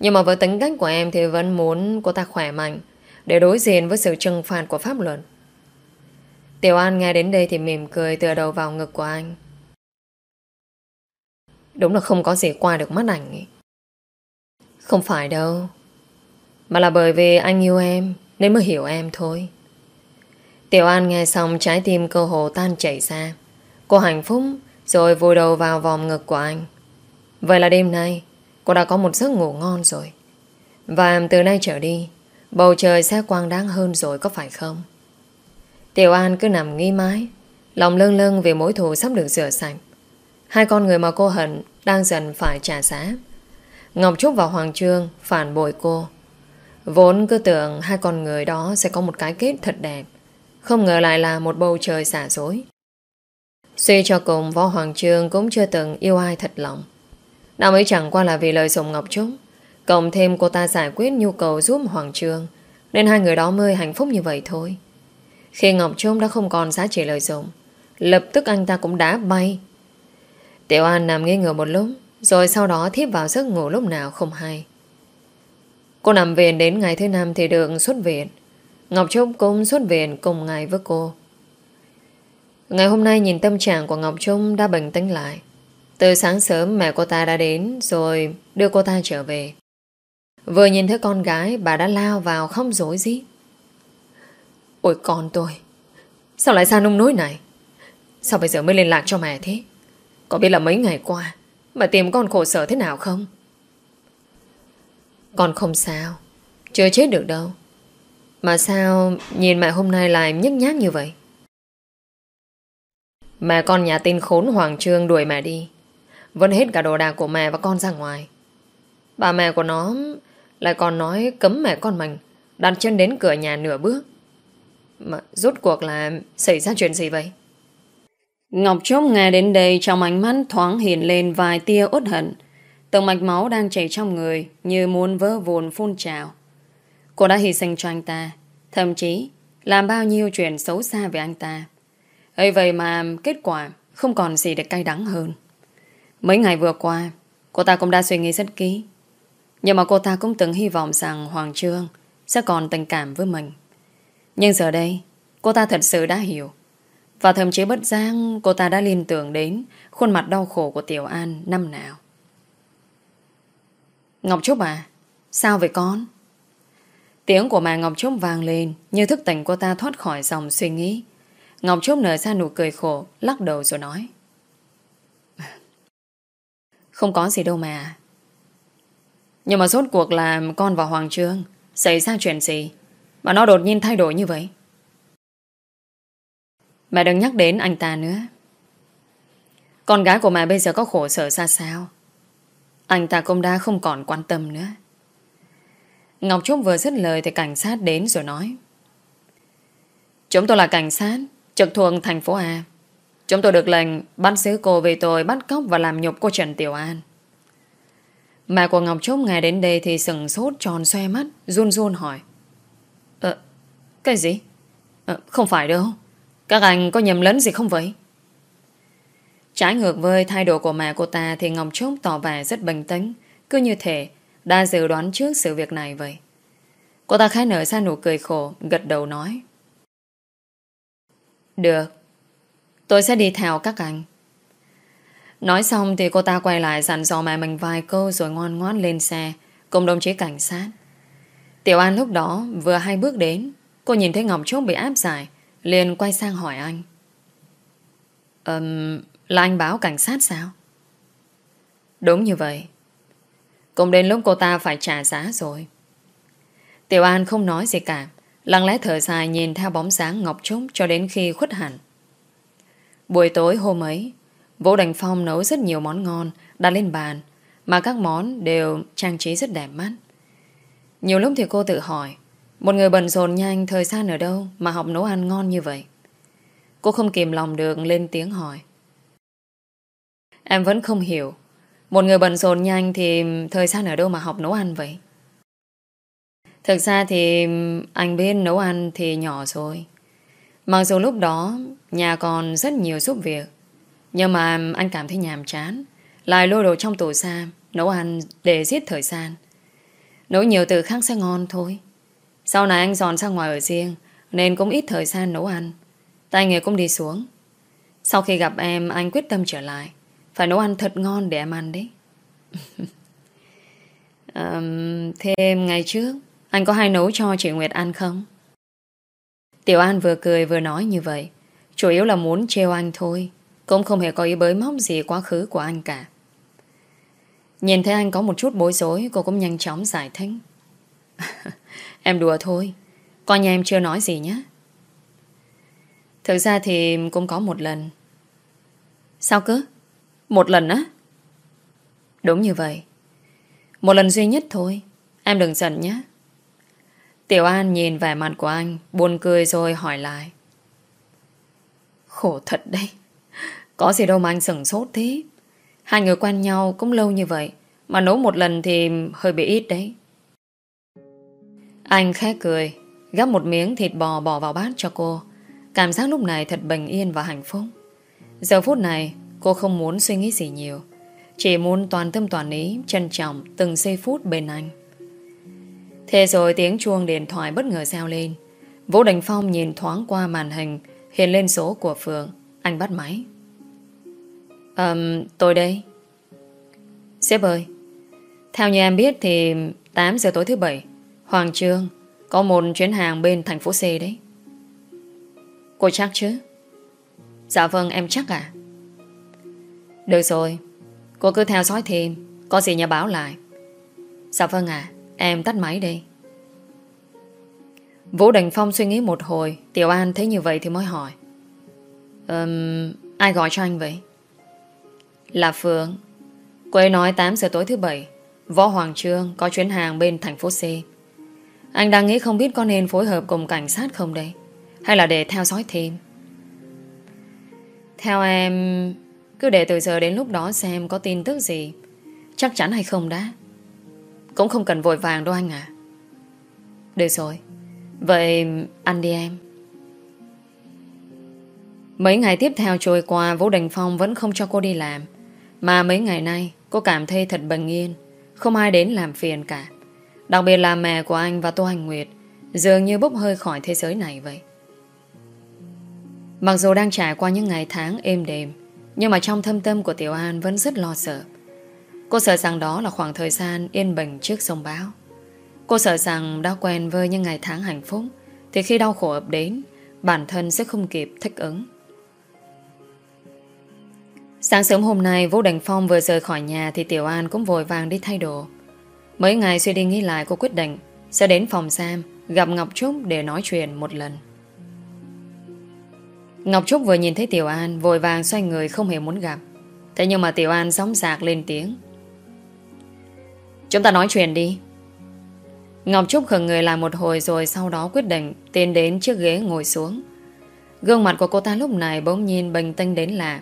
Nhưng mà với tính cách của em Thì vẫn muốn cô ta khỏe mạnh Để đối diện với sự trừng phạt của pháp luật. Tiểu An nghe đến đây Thì mỉm cười tựa đầu vào ngực của anh. Đúng là không có gì qua được mắt ảnh ấy. Không phải đâu, Mà là bởi vì anh yêu em Nên mới hiểu em thôi. Tiểu An nghe xong trái tim cơ hồ tan chảy ra. Cô hạnh phúc Rồi vùi đầu vào vòng ngực của anh. Vậy là đêm nay, Cô đã có một giấc ngủ ngon rồi. Và từ nay trở đi, Bầu trời sẽ quang đáng hơn rồi có phải không? Tiểu An cứ nằm nghi mái Lòng lưng lưng vì mối thù sắp được rửa sạch. Hai con người mà cô hận Đang dần phải trả giá. Ngọc Trúc và Hoàng Trương phản bội cô. Vốn cứ tưởng hai con người đó sẽ có một cái kết thật đẹp, Không ngờ lại là một bầu trời xả dối. Suy cho cùng, Võ Hoàng Trương cũng chưa từng yêu ai thật lòng. Nào ấy chẳng qua là vì lời dùng Ngọc Trúc Cộng thêm cô ta giải quyết nhu cầu giúp Hoàng Trương Nên hai người đó mới hạnh phúc như vậy thôi. Khi Ngọc Trúc đã không còn giá trị lời dùng Lập tức anh ta cũng đã bay. Tiểu An nằm nghi ngờ một lúc, Rồi sau đó thiếp vào giấc ngủ lúc nào không hay. Cô nằm viện đến ngày thứ năm thì được xuất viện. Ngọc Trúc cũng xuất viện cùng ngày với cô. Ngày hôm nay nhìn tâm trạng của Ngọc Trung đã bình tĩnh lại. Từ sáng sớm mẹ cô ta đã đến rồi đưa cô ta trở về. Vừa nhìn thấy con gái bà đã lao vào không dối gì. Ôi con tôi, sao lại xa nông nối này? Sao bây giờ mới liên lạc cho mẹ thế? Có biết là mấy ngày qua mà tìm con khổ sở thế nào không? Con không sao, chưa chết được đâu. Mà sao nhìn mẹ hôm nay lại nhức nhác như vậy? Mẹ con nhà tin khốn Hoàng Trương đuổi mẹ đi vẫn hết cả đồ đạc của mẹ và con ra ngoài. Bà mẹ của nó Lại còn nói cấm mẹ con mình, Đặt chân đến cửa nhà nửa bước. Mà rút cuộc là Xảy ra chuyện gì vậy? Ngọc Trúc nghe đến đây Trong ánh mắt thoáng hiện lên vài tia uất hận. Từng mạch máu đang chảy trong người Như muốn vỡ vồn phun trào. Cô đã hy sinh cho anh ta, Thậm chí làm bao nhiêu chuyện xấu xa về anh ta. Ấy vậy mà kết quả không còn gì để cay đắng hơn. Mấy ngày vừa qua, cô ta cũng đã suy nghĩ rất kỹ. Nhưng mà cô ta cũng từng hy vọng rằng Hoàng Trương sẽ còn tình cảm với mình. Nhưng giờ đây, cô ta thật sự đã hiểu. Và thậm chí bất giác cô ta đã liên tưởng đến khuôn mặt đau khổ của Tiểu An năm nào. Ngọc Trúc à, sao vậy con? Tiếng của mẹ Ngọc Trúc vang lên như thức tỉnh cô ta thoát khỏi dòng suy nghĩ. Ngọc Trúc nở ra nụ cười khổ Lắc đầu rồi nói không có gì đâu mà. Nhưng mà rốt cuộc là Con và Hoàng Trương Xảy ra chuyện gì Mà nó đột nhiên thay đổi như vậy? Mẹ đừng nhắc đến anh ta nữa. Con gái của mẹ bây giờ có khổ sở ra sao? Anh ta cũng đã không còn quan tâm nữa. Ngọc Trúc vừa dứt lời Thì cảnh sát đến rồi nói. Chúng tôi là cảnh sát Trực thuộc thành phố A. Chúng tôi được lệnh bắt giữ cô vì tội bắt cóc và làm nhục cô Trần Tiểu An. Mẹ của Ngọc Trúc nghe đến đây thì sừng sốt tròn xoe mắt, run run hỏi. Ờ, cái gì? Ờ, không phải đâu. Các anh có nhầm lẫn gì không vậy? Trái ngược với thái độ của mẹ cô ta thì Ngọc Trúc tỏ vẻ rất bình tĩnh, cứ như thể đã dự đoán trước sự việc này vậy. Cô ta khai nở ra nụ cười khổ, gật đầu nói. Được Tôi sẽ đi theo các anh Nói xong thì cô ta quay lại dặn dò mẹ mình vài câu rồi ngoan ngoãn lên xe cùng đồng chí cảnh sát. Tiểu An lúc đó vừa hai bước đến cô nhìn thấy Ngọc Trúc bị áp giải liền quay sang hỏi anh. Ừm, là anh báo cảnh sát sao? Đúng như vậy. Cũng đến lúc cô ta phải trả giá rồi. Tiểu An không nói gì cả Lặng lẽ thở dài nhìn theo bóng dáng Ngọc Trúc cho đến khi khuất hẳn. Buổi tối hôm ấy, Vũ Đành Phong nấu rất nhiều món ngon đặt lên bàn. Mà các món đều trang trí rất đẹp mắt. Nhiều lúc thì cô tự hỏi Một người bận rộn nhanh Thời gian ở đâu mà học nấu ăn ngon như vậy? Cô không kìm lòng được Lên tiếng hỏi Em vẫn không hiểu Một người bận rộn nhanh thì Thời gian ở đâu mà học nấu ăn vậy? Thực ra thì Anh biết nấu ăn thì nhỏ rồi. Mặc dù lúc đó Nhà còn rất nhiều giúp việc Nhưng mà anh cảm thấy nhàm chán. Lại lôi đồ trong tủ xa Nấu ăn để giết thời gian. Nấu nhiều từ khác sẽ ngon thôi. Sau này anh dọn ra ngoài ở riêng Nên cũng ít thời gian nấu ăn. Tay nghề cũng đi xuống. Sau khi gặp em anh quyết tâm trở lại. Phải nấu ăn thật ngon để em ăn đấy. Um, Thêm ngày trước Anh có hay nấu cho chị Nguyệt ăn không? Tiểu An vừa cười vừa nói như vậy. Chủ yếu là muốn trêu anh thôi. Cũng không hề có ý bới móc gì quá khứ của anh cả. Nhìn thấy anh có một chút bối rối, Cô cũng nhanh chóng giải thích. Em đùa thôi. Coi nhà em chưa nói gì nhé. Thực ra thì cũng có một lần. Sao cứ Một lần á? Đúng như vậy. Một lần duy nhất thôi. Em đừng giận nhé. Tiểu An nhìn vẻ mặt của anh, Buồn cười rồi hỏi lại. Khổ thật đấy. Có gì đâu mà anh sửng sốt thế. Hai người quen nhau cũng lâu như vậy, Mà nấu một lần thì hơi bị ít đấy. Anh khẽ cười, Gắp một miếng thịt bò bỏ vào bát cho cô. Cảm giác lúc này thật bình yên và hạnh phúc. Giờ phút này, Cô không muốn suy nghĩ gì nhiều. Chỉ muốn toàn tâm toàn ý, Trân trọng từng giây phút bên anh. Thế rồi tiếng chuông điện thoại bất ngờ reo lên. Vũ Đình Phong nhìn thoáng qua màn hình Hiện lên số của Phượng. Anh bắt máy. Um, Tôi đây. Sếp ơi Theo như em biết thì 8 giờ tối thứ bảy Hoàng Trương Có một chuyến hàng bên thành phố C đấy. Cô chắc chứ? Dạ vâng em chắc à Được rồi Cô cứ theo dõi thêm Có gì nhà báo lại. Dạ vâng ạ. Em tắt máy đi. Vũ Đình Phong suy nghĩ một hồi Tiểu An thấy như vậy thì mới hỏi. Um, Ai gọi cho anh vậy? Là Phương Cô ấy nói 8 giờ tối thứ bảy Võ Hoàng Trương có chuyến hàng bên thành phố C. Anh đang nghĩ không biết có nên phối hợp cùng cảnh sát không đây Hay là để theo dõi thêm. Theo em Cứ để từ giờ đến lúc đó xem có tin tức gì Chắc chắn hay không đã. Cũng không cần vội vàng đâu anh à Được rồi. Vậy ăn đi em. Mấy ngày tiếp theo trôi qua, Vũ Đình Phong vẫn không cho cô đi làm. Mà mấy ngày nay, Cô cảm thấy thật bình yên. Không ai đến làm phiền cả. Đặc biệt là mẹ của anh và Tô Hành Nguyệt, Dường như bốc hơi khỏi thế giới này vậy. Mặc dù đang trải qua những ngày tháng êm đềm, Nhưng mà trong thâm tâm của Tiểu An Vẫn rất lo sợ. Cô sợ rằng đó là khoảng thời gian yên bình trước sông báo Cô sợ rằng đã quen với những ngày tháng hạnh phúc, Thì khi đau khổ ập đến, Bản thân sẽ không kịp thích ứng. Sáng sớm hôm nay, Vũ Đình Phong vừa rời khỏi nhà Thì Tiểu An cũng vội vàng đi thay đồ. Mấy ngày suy đi nghĩ lại, cô quyết định Sẽ đến phòng Sam Gặp Ngọc Trúc để nói chuyện một lần. Ngọc Trúc vừa nhìn thấy Tiểu An, Vội vàng xoay người không hề muốn gặp. Thế nhưng mà Tiểu An sóng sạc lên tiếng. Chúng ta nói chuyện đi Ngọc Trúc khẩn người lại một hồi rồi sau đó quyết định tiến đến chiếc ghế ngồi xuống. Gương mặt của cô ta lúc này bỗng nhiên bình tĩnh đến lạ.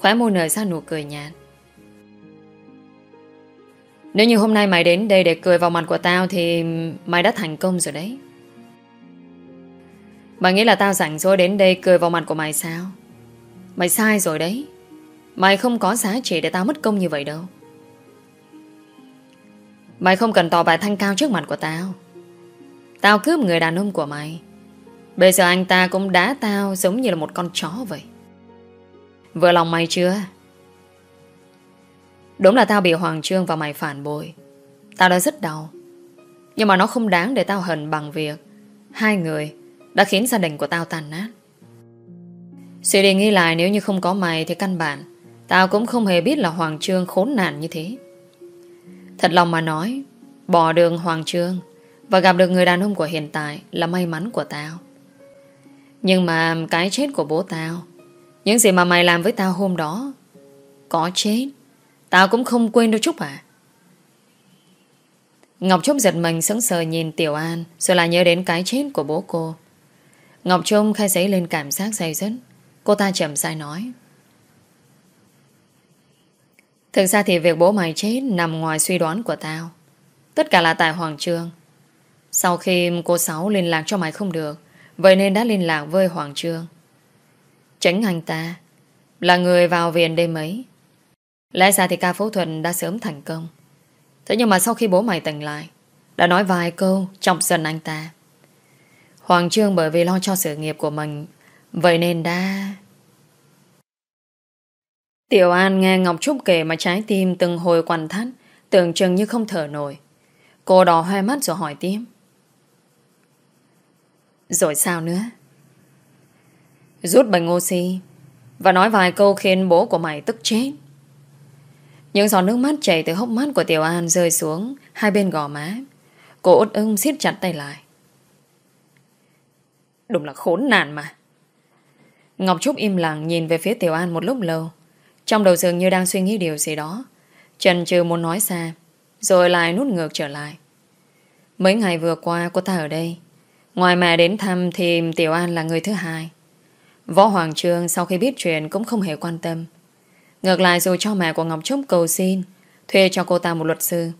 Khóe môi nở ra nụ cười nhạt. Nếu như hôm nay mày đến đây để cười vào mặt của tao thì mày đã thành công rồi đấy. Mày nghĩ là tao rảnh rồi đến đây cười vào mặt của mày sao? Mày sai rồi đấy. Mày không có giá trị để tao mất công như vậy đâu. Mày không cần tỏ bài thanh cao trước mặt của tao. Tao cướp người đàn ông của mày. Bây giờ anh ta cũng đá tao Giống như là một con chó vậy. Vừa lòng mày chưa? Đúng là tao bị Hoàng Trương và mày phản bội. Tao đã rất đau. Nhưng mà nó không đáng để tao hận bằng việc Hai người Đã khiến gia đình của tao tàn nát. Suy đi nghĩ lại, nếu như không có mày Thì căn bản Tao cũng không hề biết là Hoàng Trương khốn nạn như thế. Thật lòng mà nói, Bỏ đường Hoàng Trương Và gặp được người đàn ông của hiện tại Là may mắn của tao. Nhưng mà cái chết của bố tao, Những gì mà mày làm với tao hôm đó, Có chết, Tao cũng không quên đâu chút à. Ngọc Trúc giật mình sững sờ nhìn Tiểu An, Rồi lại nhớ đến cái chết của bố cô. Ngọc Trung khai giấy lên cảm giác dày dứt Cô ta chậm dài nói Thực ra thì việc bố mày chết Nằm ngoài suy đoán của tao. Tất cả là tại Hoàng Trương. Sau khi cô Sáu liên lạc cho mày không được, Vậy nên đã liên lạc với Hoàng Trương. Tránh anh ta Là người vào viện đêm ấy. Lẽ ra thì ca phẫu thuật đã sớm thành công. Thế nhưng mà sau khi bố mày tỉnh lại, Đã nói vài câu chọc giận anh ta. Hoàng Trương bởi vì lo cho sự nghiệp của mình, Vậy nên đã... Tiểu An nghe Ngọc Trúc kể mà trái tim từng hồi quằn thắt, Tưởng chừng như không thở nổi Cô đỏ hoe mắt rồi hỏi tiếp Rồi sao nữa Rút bình oxy Và nói vài câu khiến bố của mày tức chết những giọt nước mắt chảy từ hốc mắt của Tiểu An rơi xuống hai bên gò má. Cô út ưng siết chặt tay lại. Đúng là khốn nạn mà. Ngọc Trúc im lặng nhìn về phía Tiểu An một lúc lâu. Trong đầu dường như đang suy nghĩ điều gì đó. Trần trừ muốn nói xa. Rồi lại nút ngược trở lại. Mấy ngày vừa qua cô ta ở đây. Ngoài mẹ đến thăm thì Tiểu An là người thứ hai. Võ Hoàng Trương sau khi biết chuyện cũng không hề quan tâm. Ngược lại dù cho mẹ của Ngọc Trúc cầu xin, Thuê cho cô ta một luật sư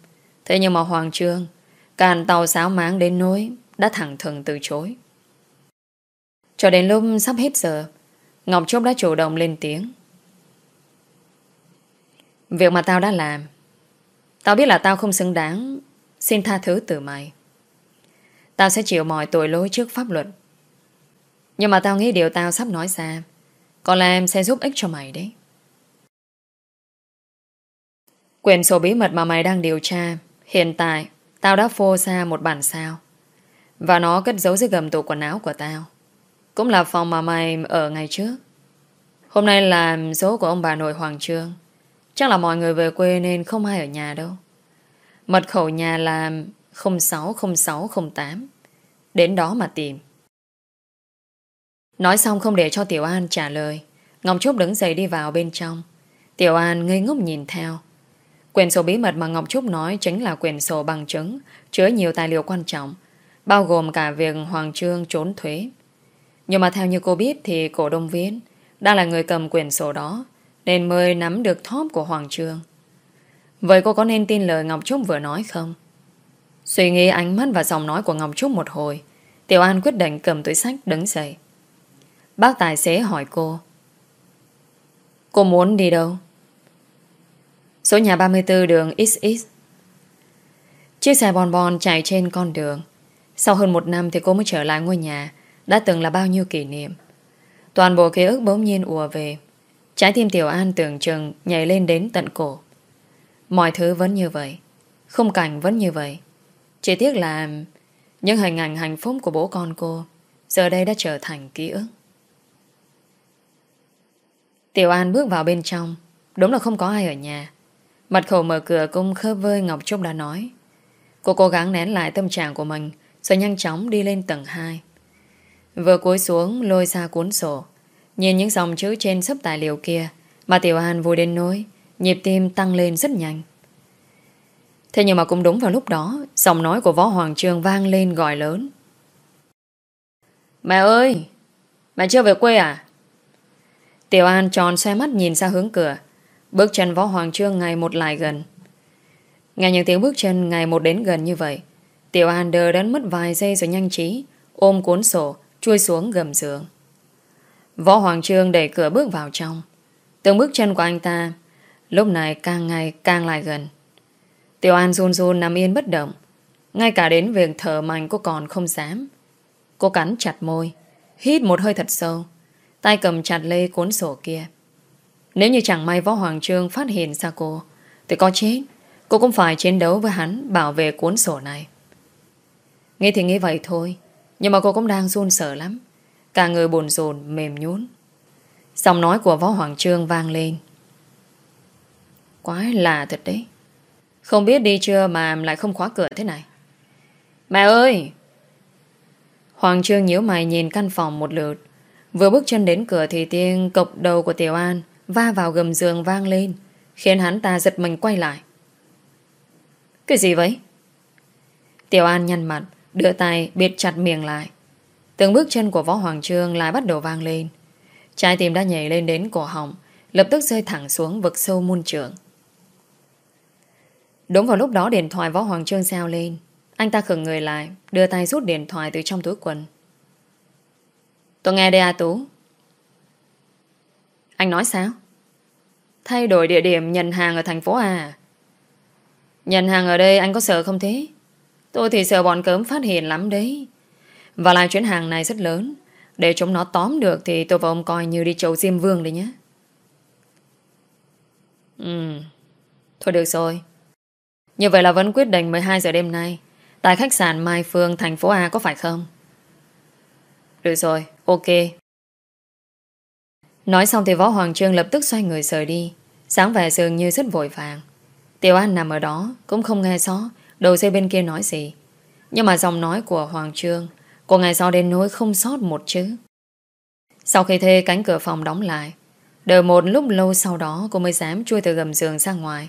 Thế nhưng mà Hoàng Trương, Càn tàu sáo máng đến nỗi Đã thẳng thừng từ chối Cho đến lúc sắp hết giờ, Ngọc Trúc đã chủ động lên tiếng Việc mà tao đã làm, Tao biết là tao không xứng đáng. Xin tha thứ từ mày. Tao sẽ chịu mọi tội lỗi trước pháp luật. Nhưng mà tao nghĩ điều tao sắp nói ra, Có lẽ em sẽ giúp ích cho mày đấy. Quyền sổ bí mật mà mày đang điều tra, Hiện tại Tao đã phô ra một bản sao. Và nó cất giấu dưới gầm tủ quần áo của tao. Cũng là phòng mà mày ở ngày trước. Hôm nay là số của ông bà nội Hoàng Trương. Chắc là mọi người về quê nên không ai ở nhà đâu. Mật khẩu nhà là 060608 Đến đó mà tìm. Nói xong không để cho Tiểu An trả lời. Ngọc Trúc đứng dậy đi vào bên trong. Tiểu An ngây ngốc nhìn theo. Quyền sổ bí mật mà Ngọc Trúc nói chính là quyền sổ bằng chứng, chứa nhiều tài liệu quan trọng, bao gồm cả việc Hoàng Trương trốn thuế. Nhưng mà theo như cô biết thì cổ đông viên đang là người cầm quyền sổ đó, nên mới nắm được thóp của Hoàng Trương. Vậy cô có nên tin lời Ngọc Trúc vừa nói không? Suy nghĩ ánh mắt và giọng nói của Ngọc Trúc một hồi, Tiểu An quyết định cầm túi sách đứng dậy. Bác tài xế hỏi cô. Cô muốn đi đâu? Số nhà 34 đường XX Chiếc xe bon bon chạy trên con đường Sau hơn một năm thì cô mới trở lại ngôi nhà Đã từng là bao nhiêu kỷ niệm Toàn bộ ký ức bỗng nhiên ùa về Trái tim Tiểu An tưởng chừng Nhảy lên đến tận cổ Mọi thứ vẫn như vậy, Khung cảnh vẫn như vậy Chỉ tiếc là Những hình ảnh hạnh phúc của bố con cô Giờ đây đã trở thành ký ức Tiểu An bước vào bên trong, Đúng là không có ai ở nhà mặt khẩu mở cửa cũng khớp vơi Ngọc Trúc đã nói. Cô cố gắng nén lại tâm trạng của mình, rồi nhanh chóng đi lên tầng 2. Vừa cúi xuống, lôi ra cuốn sổ. Nhìn những dòng chữ trên sấp tài liệu kia, mà Tiểu An vui đến nỗi nhịp tim tăng lên rất nhanh. Thế nhưng mà cũng đúng vào lúc đó, giọng nói của Võ Hoàng Trương vang lên gọi lớn. Mẹ ơi! Mẹ chưa về quê à? Tiểu An tròn xoay mắt nhìn ra hướng cửa, Bước chân võ hoàng trương ngày một lại gần Nghe những tiếng bước chân ngày một đến gần như vậy, Tiểu An đờ đến mất vài giây rồi nhanh trí, Ôm cuốn sổ, Chui xuống gầm giường Võ Hoàng Trương đẩy cửa bước vào trong. Từng bước chân của anh ta, Lúc này càng ngày càng lại gần. Tiểu An run run nằm yên bất động. Ngay cả đến việc thở mạnh cô còn không dám. Cô cắn chặt môi, Hít một hơi thật sâu, Tay cầm chặt lê cuốn sổ kia. Nếu như chẳng may Võ Hoàng Trương phát hiện ra cô, Thì có chết, Cô cũng phải chiến đấu với hắn Bảo vệ cuốn sổ này. Nghĩ thì nghĩ vậy thôi, Nhưng mà cô cũng đang run sợ lắm. Cả người bồn rồn mềm nhún Giọng nói của Võ Hoàng Trương vang lên Quái là thật đấy Không biết đi chưa mà lại không khóa cửa thế này Mẹ ơi Hoàng Trương nhíu mày nhìn căn phòng một lượt Vừa bước chân đến cửa thì tiếng cộc đầu của Tiểu An va vào gầm giường vang lên, khiến hắn ta giật mình quay lại. Cái gì vậy? Tiểu An nhăn mặt, đưa tay biệt chặt miệng lại. Từng bước chân của Võ Hoàng Trương lại bắt đầu vang lên. Trái tim đã nhảy lên đến cổ họng, lập tức rơi thẳng xuống vực sâu muôn trường. Đúng vào lúc đó điện thoại Võ Hoàng Trương sao lên. Anh ta khửng người lại, đưa tay rút điện thoại từ trong túi quần. Tôi nghe đây à Tú. Anh nói sao? Thay đổi địa điểm nhận hàng ở thành phố à? Nhận hàng ở đây anh có sợ không thế? Tôi thì sợ bọn cớm phát hiện lắm đấy. Và lại chuyến hàng này rất lớn. Để chúng nó tóm được thì tôi và ông coi như đi chầu Diêm Vương đấy nhé. Ừ. Thôi được rồi. Như vậy là vẫn quyết định 12 giờ đêm nay tại khách sạn Mai Phương thành phố A có phải không? Được rồi, ok. Nói xong thì Võ Hoàng Trương lập tức xoay người rời đi. Sáng vẻ dường như rất vội vàng. Tiểu An nằm ở đó cũng không nghe rõ đầu dây bên kia nói gì. Nhưng mà giọng nói của Hoàng Trương cô ngày sau đến nỗi không sót một chữ. Sau khi thê cánh cửa phòng đóng lại, Đợi một lúc lâu sau đó Cô mới dám chui từ gầm giường ra ngoài.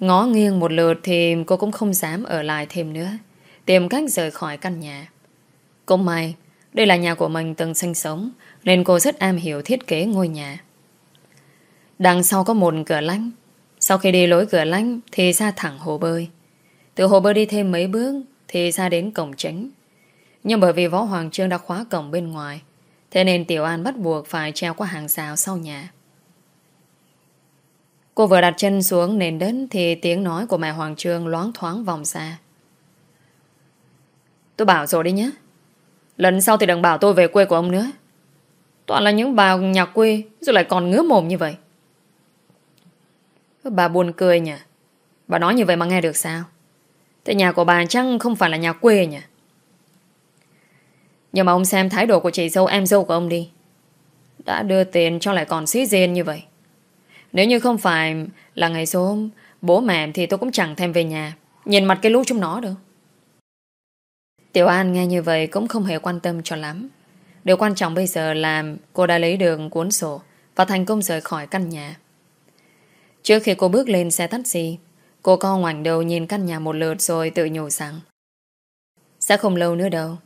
Ngó nghiêng một lượt Thì cô cũng không dám ở lại thêm nữa, Tìm cách rời khỏi căn nhà. Cũng may, Đây là nhà của mình từng sinh sống, Nên cô rất am hiểu thiết kế ngôi nhà. Đằng sau có một cửa lánh. Sau khi đi lối cửa lánh Thì ra thẳng hồ bơi. Từ hồ bơi đi thêm mấy bước Thì ra đến cổng chính. Nhưng bởi vì Võ Hoàng Trương đã khóa cổng bên ngoài, Thế nên Tiểu An bắt buộc phải treo qua hàng rào sau nhà. Cô vừa đặt chân xuống nền đất thì tiếng nói của mẹ Hoàng Trương loáng thoáng vòng xa. Tôi bảo rồi đi nhé. Lần sau thì đừng bảo tôi về quê của ông nữa. Toàn là những bà nhà quê rồi lại còn ngứa mồm như vậy. Bà buồn cười nhỉ. Bà nói như vậy mà nghe được sao? Thế nhà của bà chắc không phải là nhà quê nhỉ? Nhưng mà ông xem thái độ của chị dâu em dâu của ông đi. Đã đưa tiền cho lại còn xí riêng như vậy. Nếu như không phải là ngày số bố mẹ thì tôi cũng chẳng thêm về nhà. Nhìn mặt cái lũ chúng nó đâu. Tiểu An nghe như vậy cũng không hề quan tâm cho lắm. Điều quan trọng bây giờ là cô đã lấy được cuốn sổ và thành công rời khỏi căn nhà. Trước khi cô bước lên xe taxi, cô co ngoảnh đầu nhìn căn nhà một lượt rồi tự nhủ rằng sẽ không lâu nữa đâu.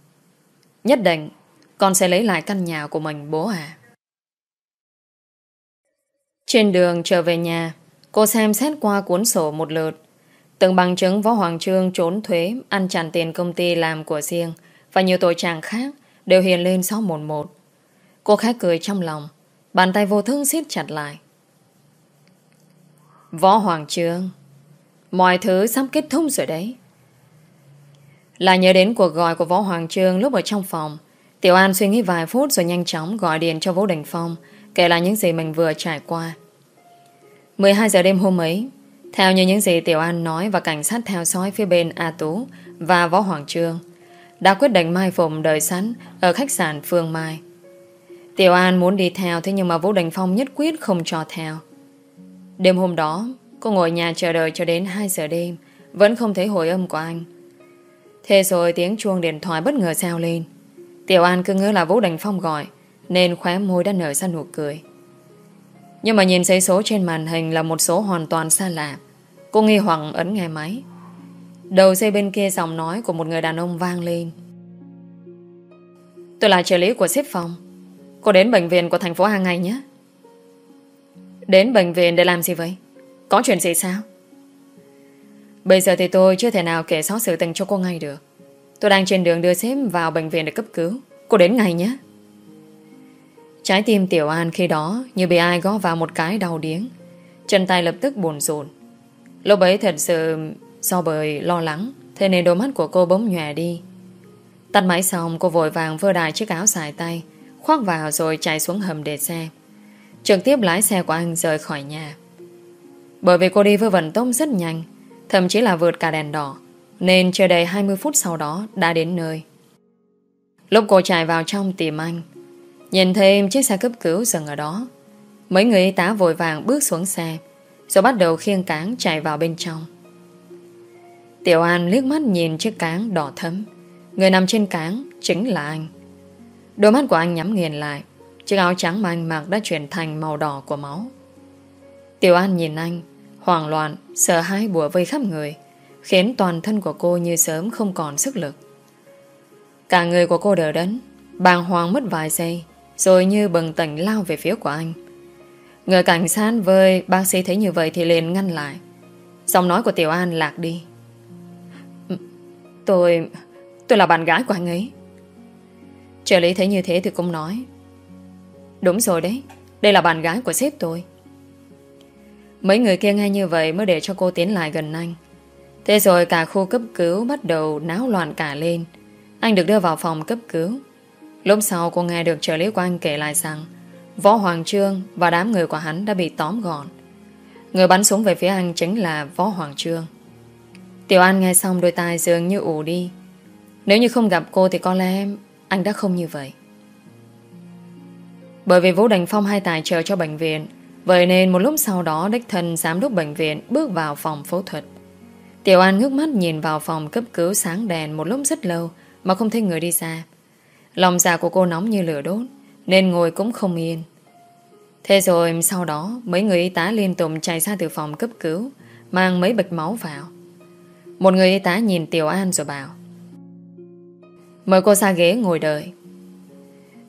Nhất định, Con sẽ lấy lại căn nhà của mình, bố à Trên đường trở về nhà, Cô xem xét qua cuốn sổ một lượt. Từng bằng chứng Võ Hoàng Trương trốn thuế, Ăn chặn tiền công ty làm của riêng Và nhiều tội trạng khác Đều hiện lên sau một một. Cô khá cười trong lòng, Bàn tay vô thương siết chặt lại. Võ Hoàng Trương, Mọi thứ sắp kết thúc rồi đấy là nhớ đến cuộc gọi của Võ Hoàng Trương lúc ở trong phòng. Tiểu An suy nghĩ vài phút rồi nhanh chóng gọi điện cho Vũ Đình Phong kể lại những gì mình vừa trải qua. 12 giờ đêm hôm ấy, theo như những gì Tiểu An nói và cảnh sát theo dõi phía bên A Tú và Võ Hoàng Trương, đã quyết định mai phục đợi sẵn ở khách sạn Phương Mai. Tiểu An muốn đi theo thế nhưng mà Vũ Đình Phong nhất quyết không cho theo. Đêm hôm đó, cô ngồi nhà chờ đợi cho đến 2 giờ đêm, vẫn không thấy hồi âm của anh. Thế rồi tiếng chuông điện thoại bất ngờ sao lên. Tiểu An cứ ngỡ là Vũ Đành Phong gọi, Nên khóe môi đã nở ra nụ cười. Nhưng mà nhìn giấy số trên màn hình Là một số hoàn toàn xa lạ. Cô nghi hoặc ấn nghe máy. Đầu dây bên kia giọng nói Của một người đàn ông vang lên. Tôi là trợ lý của sếp phòng. Cô đến bệnh viện của thành phố hàng ngày nhé. Đến bệnh viện để làm gì vậy? Có chuyện gì sao? Bây giờ thì tôi chưa thể nào kể rõ sự tình cho cô ngay được. Tôi đang trên đường đưa sếp vào bệnh viện để cấp cứu. Cô đến ngay nhé. Trái tim Tiểu An khi đó Như bị ai gõ vào một cái đau điếng. Chân tay lập tức buồn rộn. Lúc ấy thật sự, Do bởi lo lắng, Thế nên đôi mắt của cô bỗng nhòe đi. Tắt máy xong, cô vội vàng vơ đài chiếc áo xài tay, Khoác vào rồi chạy xuống hầm để xe. Trực tiếp lái xe của anh rời khỏi nhà. Bởi vì cô đi với vận tốc rất nhanh Thậm chí là vượt cả đèn đỏ, Nên chưa đầy 20 phút sau đó Đã đến nơi. Lúc cô chạy vào trong tìm anh, Nhìn thấy chiếc xe cấp cứu dừng ở đó. Mấy người y tá vội vàng bước xuống xe, Rồi bắt đầu khiêng cáng chạy vào bên trong. Tiểu An liếc mắt nhìn chiếc cáng đỏ thấm Người nằm trên cáng chính là anh. Đôi mắt của anh nhắm nghiền lại, Chiếc áo trắng mà anh mặc đã chuyển thành màu đỏ của máu. Tiểu An nhìn anh Hoảng loạn, sợ hãi bùa vây khắp người khiến toàn thân của cô như sớm không còn sức lực. Cả người của cô đỡ đấn, bàng hoàng mất vài giây, rồi như bừng tỉnh lao về phía của anh. Người cảnh sát với bác sĩ thấy như vậy thì liền ngăn lại. Giọng nói của Tiểu An lạc đi. Tôi... tôi là bạn gái của anh ấy. Trợ lý thấy như thế thì cũng nói. Đúng rồi đấy, đây là bạn gái của sếp tôi. Mấy người kia nghe như vậy mới để cho cô tiến lại gần anh. Thế rồi cả khu cấp cứu bắt đầu náo loạn cả lên. Anh được đưa vào phòng cấp cứu. Lúc sau cô nghe được trợ lý của anh kể lại rằng Võ Hoàng Trương và đám người của hắn đã bị tóm gọn. Người bắn súng về phía anh chính là Võ Hoàng Trương. Tiểu An nghe xong đôi tai dường như ủ đi. Nếu như không gặp cô thì có lẽ anh đã không như vậy. Bởi vì Vũ đành Phong hay tài trợ cho bệnh viện Vậy nên một lúc sau đó, Đích thân giám đốc bệnh viện bước vào phòng phẫu thuật Tiểu An ngước mắt nhìn vào phòng cấp cứu sáng đèn một lúc rất lâu mà không thấy người đi ra Lòng dạ của cô nóng như lửa đốt, nên ngồi cũng không yên. Thế rồi sau đó, mấy người y tá liên tục chạy ra từ phòng cấp cứu, mang mấy bịch máu vào. Một người y tá nhìn Tiểu An rồi bảo, Mời cô ra ghế ngồi đợi.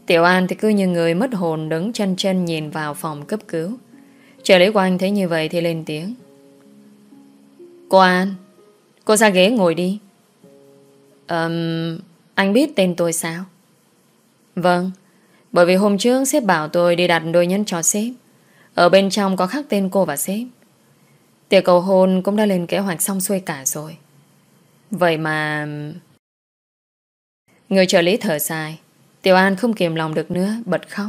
Tiểu An thì cứ như người mất hồn đứng chân chân nhìn vào phòng cấp cứu. Trợ lý của anh thấy như vậy thì lên tiếng. Cô An, cô ra ghế ngồi đi. Um, anh biết tên tôi sao? Vâng, bởi vì hôm trước sếp bảo tôi đi đặt đôi nhân cho sếp. Ở bên trong có khắc tên cô và sếp. Tiệc cầu hôn cũng đã lên kế hoạch xong xuôi cả rồi. Vậy mà... Người trợ lý thở dài. Tiểu An không kiềm lòng được nữa, bật khóc.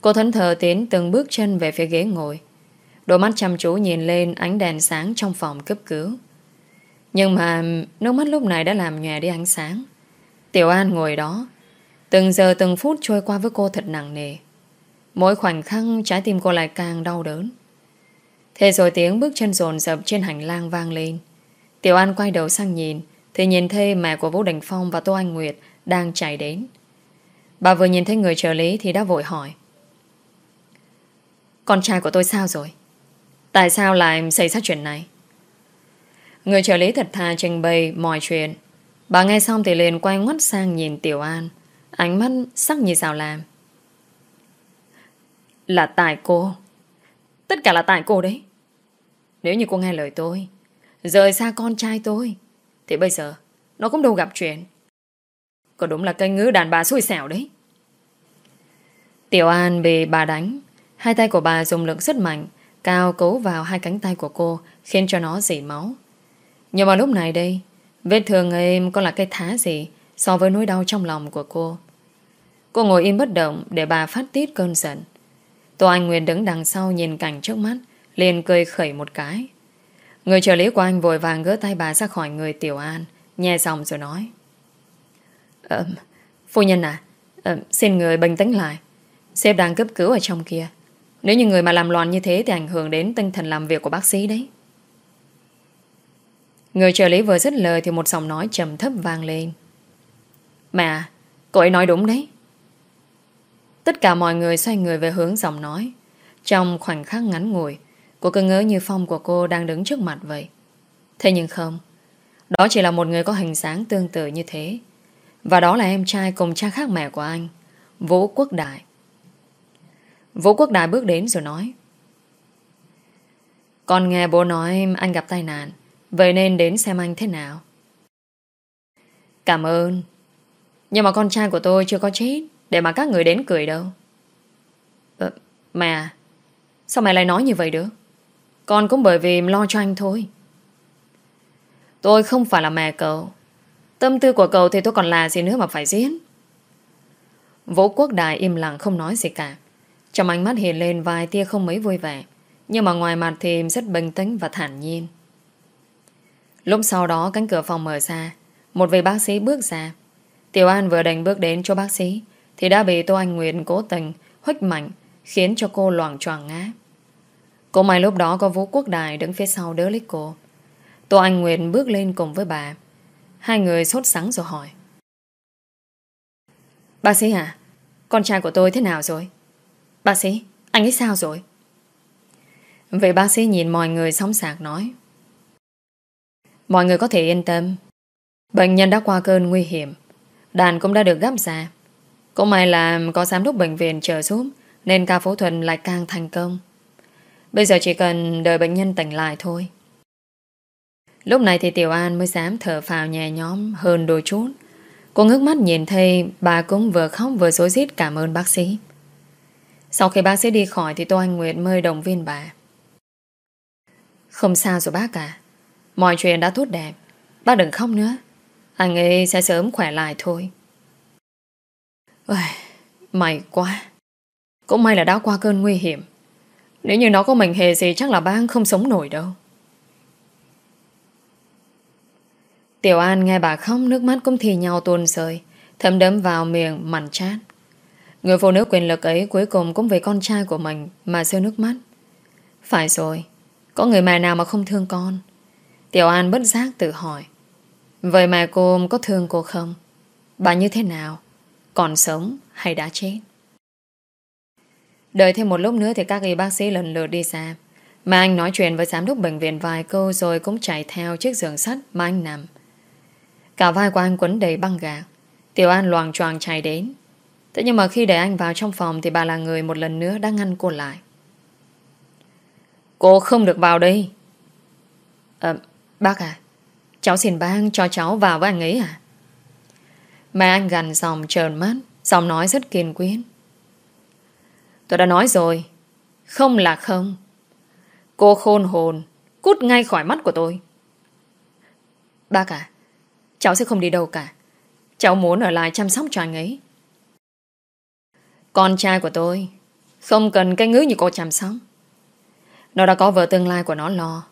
Cô thẫn thờ tiến từng bước chân về phía ghế ngồi. Đôi mắt chăm chú nhìn lên ánh đèn sáng trong phòng cấp cứu. Nhưng mà nước mắt lúc này đã làm nhòe đi ánh sáng. Tiểu An ngồi đó. Từng giờ từng phút trôi qua với cô thật nặng nề. Mỗi khoảnh khắc trái tim cô lại càng đau đớn. Thế rồi tiếng bước chân rồn rập trên hành lang vang lên. Tiểu An quay đầu sang nhìn thì nhìn thấy mẹ của Vũ Đình Phong và Tô Anh Nguyệt đang chạy đến. Bà vừa nhìn thấy người trợ lý thì đã vội hỏi. Con trai của tôi sao rồi? Tại sao lại xảy ra chuyện này? Người trợ lý thật thà trình bày mọi chuyện. Bà nghe xong thì liền quay ngoắt sang nhìn Tiểu An. Ánh mắt sắc như sao làm. Là tại cô. Tất cả là tại cô đấy. Nếu như cô nghe lời tôi, rời xa con trai tôi, thì bây giờ nó cũng đâu gặp chuyện. Có đúng là cây ngữ đàn bà xui xẻo đấy. Tiểu An bị bà đánh. Hai tay của bà dùng lực rất mạnh, cao cấu vào hai cánh tay của cô, khiến cho nó dỉ máu. Nhưng mà lúc này đây, vết thương em có là cái thá gì so với nỗi đau trong lòng của cô. Cô ngồi im bất động để bà phát tiết cơn giận. Tô Anh Nguyên đứng đằng sau nhìn cảnh trước mắt, liền cười khẩy một cái. Người trợ lý của anh vội vàng gỡ tay bà ra khỏi người Tiểu An, nhẹ giọng rồi nói. Ờ, phu nhân à, ờ, xin người bình tĩnh lại. Sếp đang cấp cứu ở trong kia. Nếu như người mà làm loạn như thế thì ảnh hưởng đến tinh thần làm việc của bác sĩ đấy. Người trợ lý vừa dứt lời thì một giọng nói trầm thấp vang lên. Mà, cô ấy nói đúng đấy. Tất cả mọi người xoay người về hướng giọng nói. Trong khoảnh khắc ngắn ngủi, cô cứ ngỡ như phong của cô đang đứng trước mặt vậy. Thế nhưng không, đó chỉ là một người có hình dáng tương tự như thế. Và đó là em trai cùng cha khác mẹ của anh, Vũ Quốc Đại. Vũ Quốc Đại bước đến rồi nói Con nghe bố nói anh gặp tai nạn Vậy nên đến xem anh thế nào. Cảm ơn Nhưng mà con trai của tôi chưa có chết Để mà các người đến cười đâu. Ờ, Mẹ à, Sao mẹ lại nói như vậy được? Con cũng bởi vì lo cho anh thôi. Tôi không phải là mẹ cậu Tâm tư của cậu thì tôi còn là gì nữa mà phải diễn? Vũ Quốc Đại im lặng không nói gì cả. Trong ánh mắt hiện lên vài tia không mấy vui vẻ, Nhưng mà ngoài mặt thì rất bình tĩnh và thản nhiên. Lúc sau đó cánh cửa phòng mở ra, Một vị bác sĩ bước ra. Tiểu An vừa đành bước đến cho bác sĩ, Thì đã bị Tô Anh Nguyệt cố tình huếch mạnh, Khiến cho cô loảng choàng ngã. Cô may lúc đó có Vũ Quốc Đài đứng phía sau đỡ lấy cô. Tô Anh Nguyệt bước lên cùng với bà. Hai người sốt sắng rồi hỏi Bác sĩ à Con trai của tôi thế nào rồi Bác sĩ, anh ấy sao rồi? Vậy bác sĩ nhìn mọi người sóng sạc nói Mọi người có thể yên tâm. Bệnh nhân đã qua cơn nguy hiểm. Đàn cũng đã được gắp ra. Cũng may là có giám đốc bệnh viện chờ giúp nên ca phẫu thuật lại càng thành công. Bây giờ chỉ cần đợi bệnh nhân tỉnh lại thôi. Lúc này thì Tiểu An mới dám thở phào nhẹ nhóm hơn đôi chút. Cô ngước mắt nhìn thấy bà cũng vừa khóc vừa dối rít cảm ơn bác sĩ. Sau khi bác sĩ đi khỏi thì Tô Anh Nguyệt mời động viên bà. Không sao rồi bác à. Mọi chuyện đã tốt đẹp. Bác đừng khóc nữa. Anh ấy sẽ sớm khỏe lại thôi. Ôi, may quá. Cũng may là đã qua cơn nguy hiểm. Nếu như nó có mình hề gì chắc là bác không sống nổi đâu. Tiểu An nghe bà khóc nước mắt cũng thì nhau tuôn rơi, thấm đấm vào miệng mặn chát. Người phụ nữ quyền lực ấy cuối cùng cũng vì con trai của mình mà rơi nước mắt. Phải rồi, có người mẹ nào mà không thương con. Tiểu An bất giác tự hỏi. Vậy mẹ cô có thương cô không? Bà như thế nào? Còn sống hay đã chết? Đợi thêm một lúc nữa thì các y bác sĩ lần lượt đi ra, Mà anh nói chuyện với giám đốc bệnh viện vài câu rồi cũng chạy theo chiếc giường sắt mà anh nằm. Cả vai của anh quấn đầy băng gạc. Tiểu An loàng choàng chạy đến. Thế nhưng mà khi để anh vào trong phòng thì bà là người một lần nữa đã ngăn cô lại. Cô không được vào đây. À, bác à, cháu xin bác cho cháu vào với anh ấy à? Mẹ anh gần dòng trờn mắt, giọng nói rất kiên quyết. Tôi đã nói rồi, không là không. Cô khôn hồn, cút ngay khỏi mắt của tôi. Bác à, cháu sẽ không đi đâu cả. Cháu muốn ở lại chăm sóc cho anh ấy. Con trai của tôi, Không cần cái ngứa như cô chăm sóc. Nó đã có vợ tương lai của nó lo.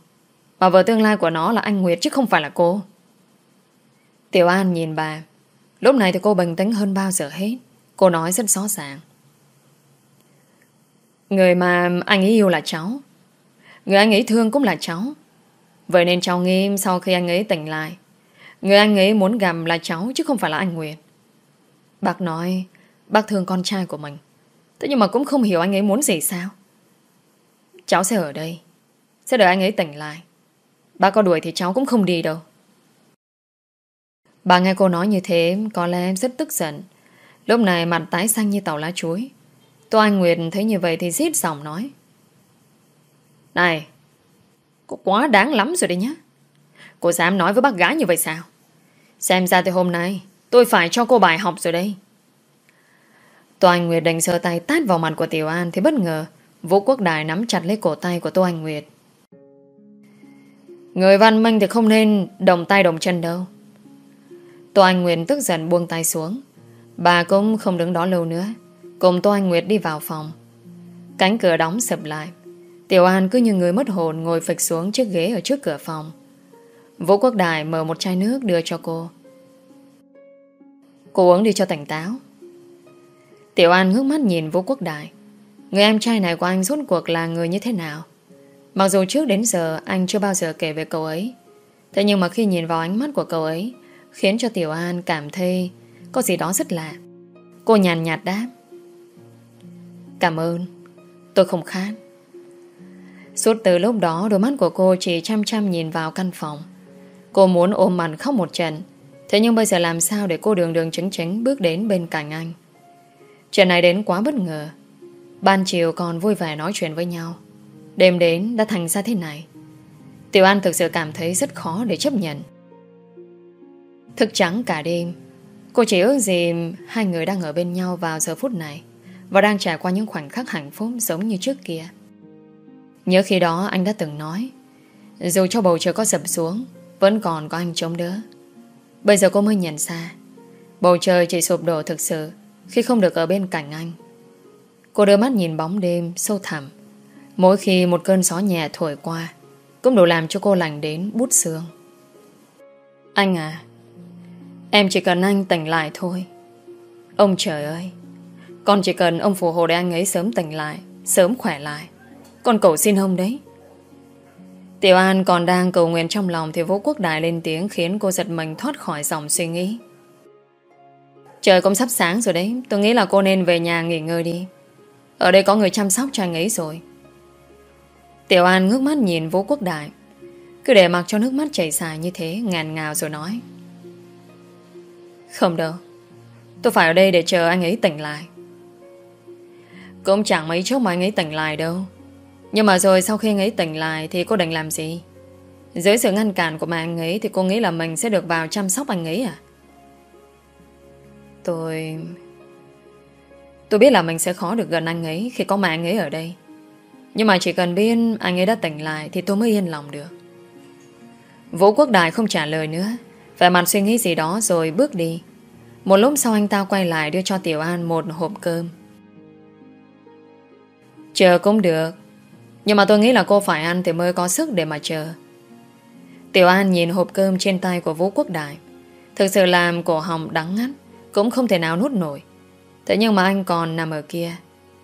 Mà vợ tương lai của nó là anh Nguyệt Chứ không phải là cô. Tiểu An nhìn bà. Lúc này thì cô bình tĩnh hơn bao giờ hết. Cô nói rất rõ ràng. Người mà anh ấy yêu là cháu. Người anh ấy thương cũng là cháu. Vậy nên cháu nghĩ sau khi anh ấy tỉnh lại Người anh ấy muốn gầm là cháu Chứ không phải là anh Nguyệt Bác nói, Bác thương con trai của mình. Thế nhưng mà cũng không hiểu anh ấy muốn gì sao. Cháu sẽ ở đây, Sẽ đợi anh ấy tỉnh lại. Bác có đuổi thì cháu cũng không đi đâu. Bà nghe cô nói như thế, Có lẽ em rất tức giận. Lúc này mặt tái xanh như tàu lá chuối. Tô Anh Nguyệt thấy như vậy thì giết giọng nói, Này Cô quá đáng lắm rồi đấy nhá. Cô dám nói với bác gái như vậy sao Xem ra từ hôm nay Tôi phải cho cô bài học rồi đây Tô Anh Nguyệt đành sơ tay tát vào mặt của Tiểu An thì bất ngờ, Vũ Quốc Đài nắm chặt lấy cổ tay của Tô Anh Nguyệt. Người văn minh thì không nên đồng tay đồng chân đâu. Tô Anh Nguyệt tức giận buông tay xuống. Bà cũng không đứng đó lâu nữa. Cùng Tô Anh Nguyệt đi vào phòng. Cánh cửa đóng sập lại. Tiểu An cứ như người mất hồn ngồi phịch xuống chiếc ghế ở trước cửa phòng. Vũ Quốc Đại mở một chai nước đưa cho cô. Cô uống đi cho tỉnh táo. Tiểu An ngước mắt nhìn Vũ Quốc Đại Người em trai này của anh rốt cuộc là người như thế nào? Mặc dù trước đến giờ Anh chưa bao giờ kể về cậu ấy, Thế nhưng mà khi nhìn vào ánh mắt của cậu ấy, Khiến cho Tiểu An cảm thấy Có gì đó rất lạ. Cô nhàn nhạt đáp. Cảm ơn, Tôi không khát. Suốt từ lúc đó, đôi mắt của cô chỉ chăm chăm nhìn vào căn phòng. Cô muốn ôm mặt khóc một trận. Thế nhưng bây giờ làm sao để cô đường đường chứng chính bước đến bên cạnh anh? Chuyện này đến quá bất ngờ. Ban chiều còn vui vẻ nói chuyện với nhau. Đêm đến đã thành ra thế này. Tiểu An thực sự cảm thấy rất khó để chấp nhận. Thức trắng cả đêm. Cô chỉ ước gì hai người đang ở bên nhau vào giờ phút này Và đang trải qua những khoảnh khắc hạnh phúc giống như trước kia. Nhớ khi đó anh đã từng nói, Dù cho bầu trời có dập xuống vẫn còn có anh chống đỡ Bây giờ cô mới nhận ra Bầu trời chỉ sụp đổ thực sự khi không được ở bên cạnh anh. Cô đưa mắt nhìn bóng đêm sâu thẳm. Mỗi khi một cơn gió nhẹ thổi qua, cũng đủ làm cho cô lành đến bút xương. Anh à, em chỉ cần anh tỉnh lại thôi. Ông trời ơi, con chỉ cần ông phù hộ để anh ấy sớm tỉnh lại, sớm khỏe lại. Con cầu xin ông đấy. Tiểu An còn đang cầu nguyện trong lòng thì Vũ Quốc Đại lên tiếng khiến cô giật mình thoát khỏi dòng suy nghĩ. Trời cũng sắp sáng rồi đấy, Tôi nghĩ là cô nên về nhà nghỉ ngơi đi. Ở đây có người chăm sóc cho anh ấy rồi. Tiểu An ngước mắt nhìn Vũ Quốc Đại. Cứ để mặc cho nước mắt chảy dài như thế, Ngàn ngào rồi nói. Không đâu, Tôi phải ở đây để chờ anh ấy tỉnh lại. Cũng chẳng mấy chốc mà anh ấy tỉnh lại đâu. Nhưng mà rồi sau khi anh ấy tỉnh lại Thì cô định làm gì? Dưới sự ngăn cản của mẹ anh ấy Thì cô nghĩ là mình sẽ được vào chăm sóc anh ấy à? Tôi... Tôi biết là mình sẽ khó được gần anh ấy Khi có mẹ anh ấy ở đây. Nhưng mà chỉ cần biết anh ấy đã tỉnh lại Thì tôi mới yên lòng được. Vũ Quốc Đại không trả lời nữa. Vẻ mặt suy nghĩ gì đó rồi bước đi. Một lúc sau anh ta quay lại Đưa cho Tiểu An một hộp cơm. Chờ cũng được. Nhưng mà tôi nghĩ là cô phải ăn Thì mới có sức để mà chờ. Tiểu An nhìn hộp cơm trên tay của Vũ Quốc Đại. Thực sự làm cổ họng đắng ngắt, Cũng không thể nào nuốt nổi. Thế nhưng mà anh còn nằm ở kia.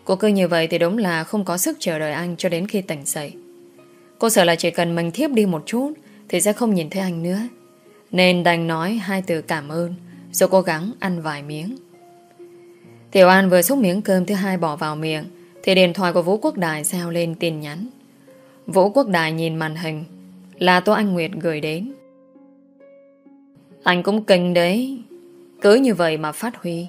Cô cứ như vậy thì đúng là không có sức chờ đợi anh Cho đến khi tỉnh dậy. Cô sợ là chỉ cần mình thiếp đi một chút Thì sẽ không nhìn thấy anh nữa. Nên đành nói hai từ cảm ơn, Rồi cố gắng ăn vài miếng. Tiểu An vừa xúc miếng cơm thứ hai bỏ vào miệng thì điện thoại của Vũ Quốc Đại sao lên tin nhắn. Vũ Quốc Đại nhìn màn hình. Là Tô Anh Nguyệt gửi đến. Anh cũng kinh đấy. Cứ như vậy mà phát huy.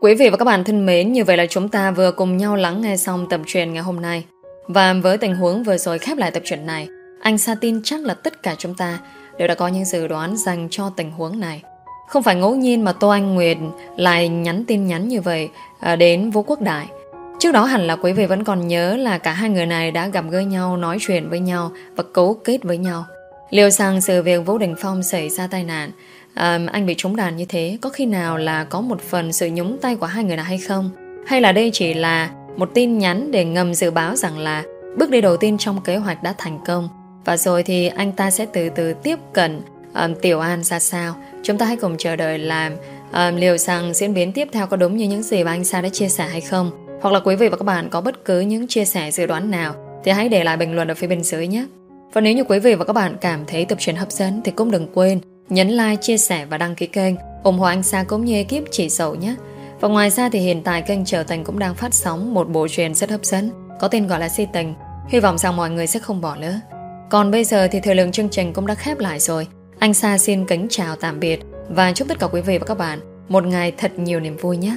Quý vị và các bạn thân mến, như vậy là chúng ta vừa cùng nhau lắng nghe xong tập truyền ngày hôm nay. Và với tình huống vừa rồi khép lại tập truyện này, anh Sa tin chắc là tất cả chúng ta đều đã có những dự đoán dành cho tình huống này. Không phải ngẫu nhiên mà Tô Anh Nguyệt lại nhắn tin nhắn như vậy à, đến Vũ Quốc Đại. Trước đó hẳn là quý vị vẫn còn nhớ là cả hai người này đã gặp gỡ nhau, nói chuyện với nhau và cấu kết với nhau. Liệu rằng sự việc Vũ Đình Phong xảy ra tai nạn à, Anh bị trúng đàn như thế Có khi nào là có một phần sự nhúng tay của hai người này hay không Hay là đây chỉ là Một tin nhắn để ngầm dự báo rằng là Bước đi đầu tiên trong kế hoạch đã thành công Và rồi thì anh ta sẽ từ từ tiếp cận um, Tiểu An ra sao Chúng ta hãy cùng chờ đợi làm um, Liệu rằng diễn biến tiếp theo có đúng như những gì mà anh Sa đã chia sẻ hay không Hoặc là quý vị và các bạn có bất cứ những chia sẻ dự đoán nào Thì hãy để lại bình luận ở phía bên dưới nhé Và nếu như quý vị và các bạn cảm thấy tập truyện hấp dẫn Thì cũng đừng quên Nhấn like, chia sẻ và đăng ký kênh ủng hộ anh Sa cũng như ekip chỉ sầu nhé. Và ngoài ra thì hiện tại kênh Trở Thành cũng đang phát sóng một bộ truyền rất hấp dẫn có tên gọi là Si Tình. Hy vọng rằng mọi người sẽ không bỏ lỡ. Còn bây giờ thì thời lượng chương trình cũng đã khép lại rồi. Anh Sa xin kính chào tạm biệt và chúc tất cả quý vị và các bạn một ngày thật nhiều niềm vui nhé.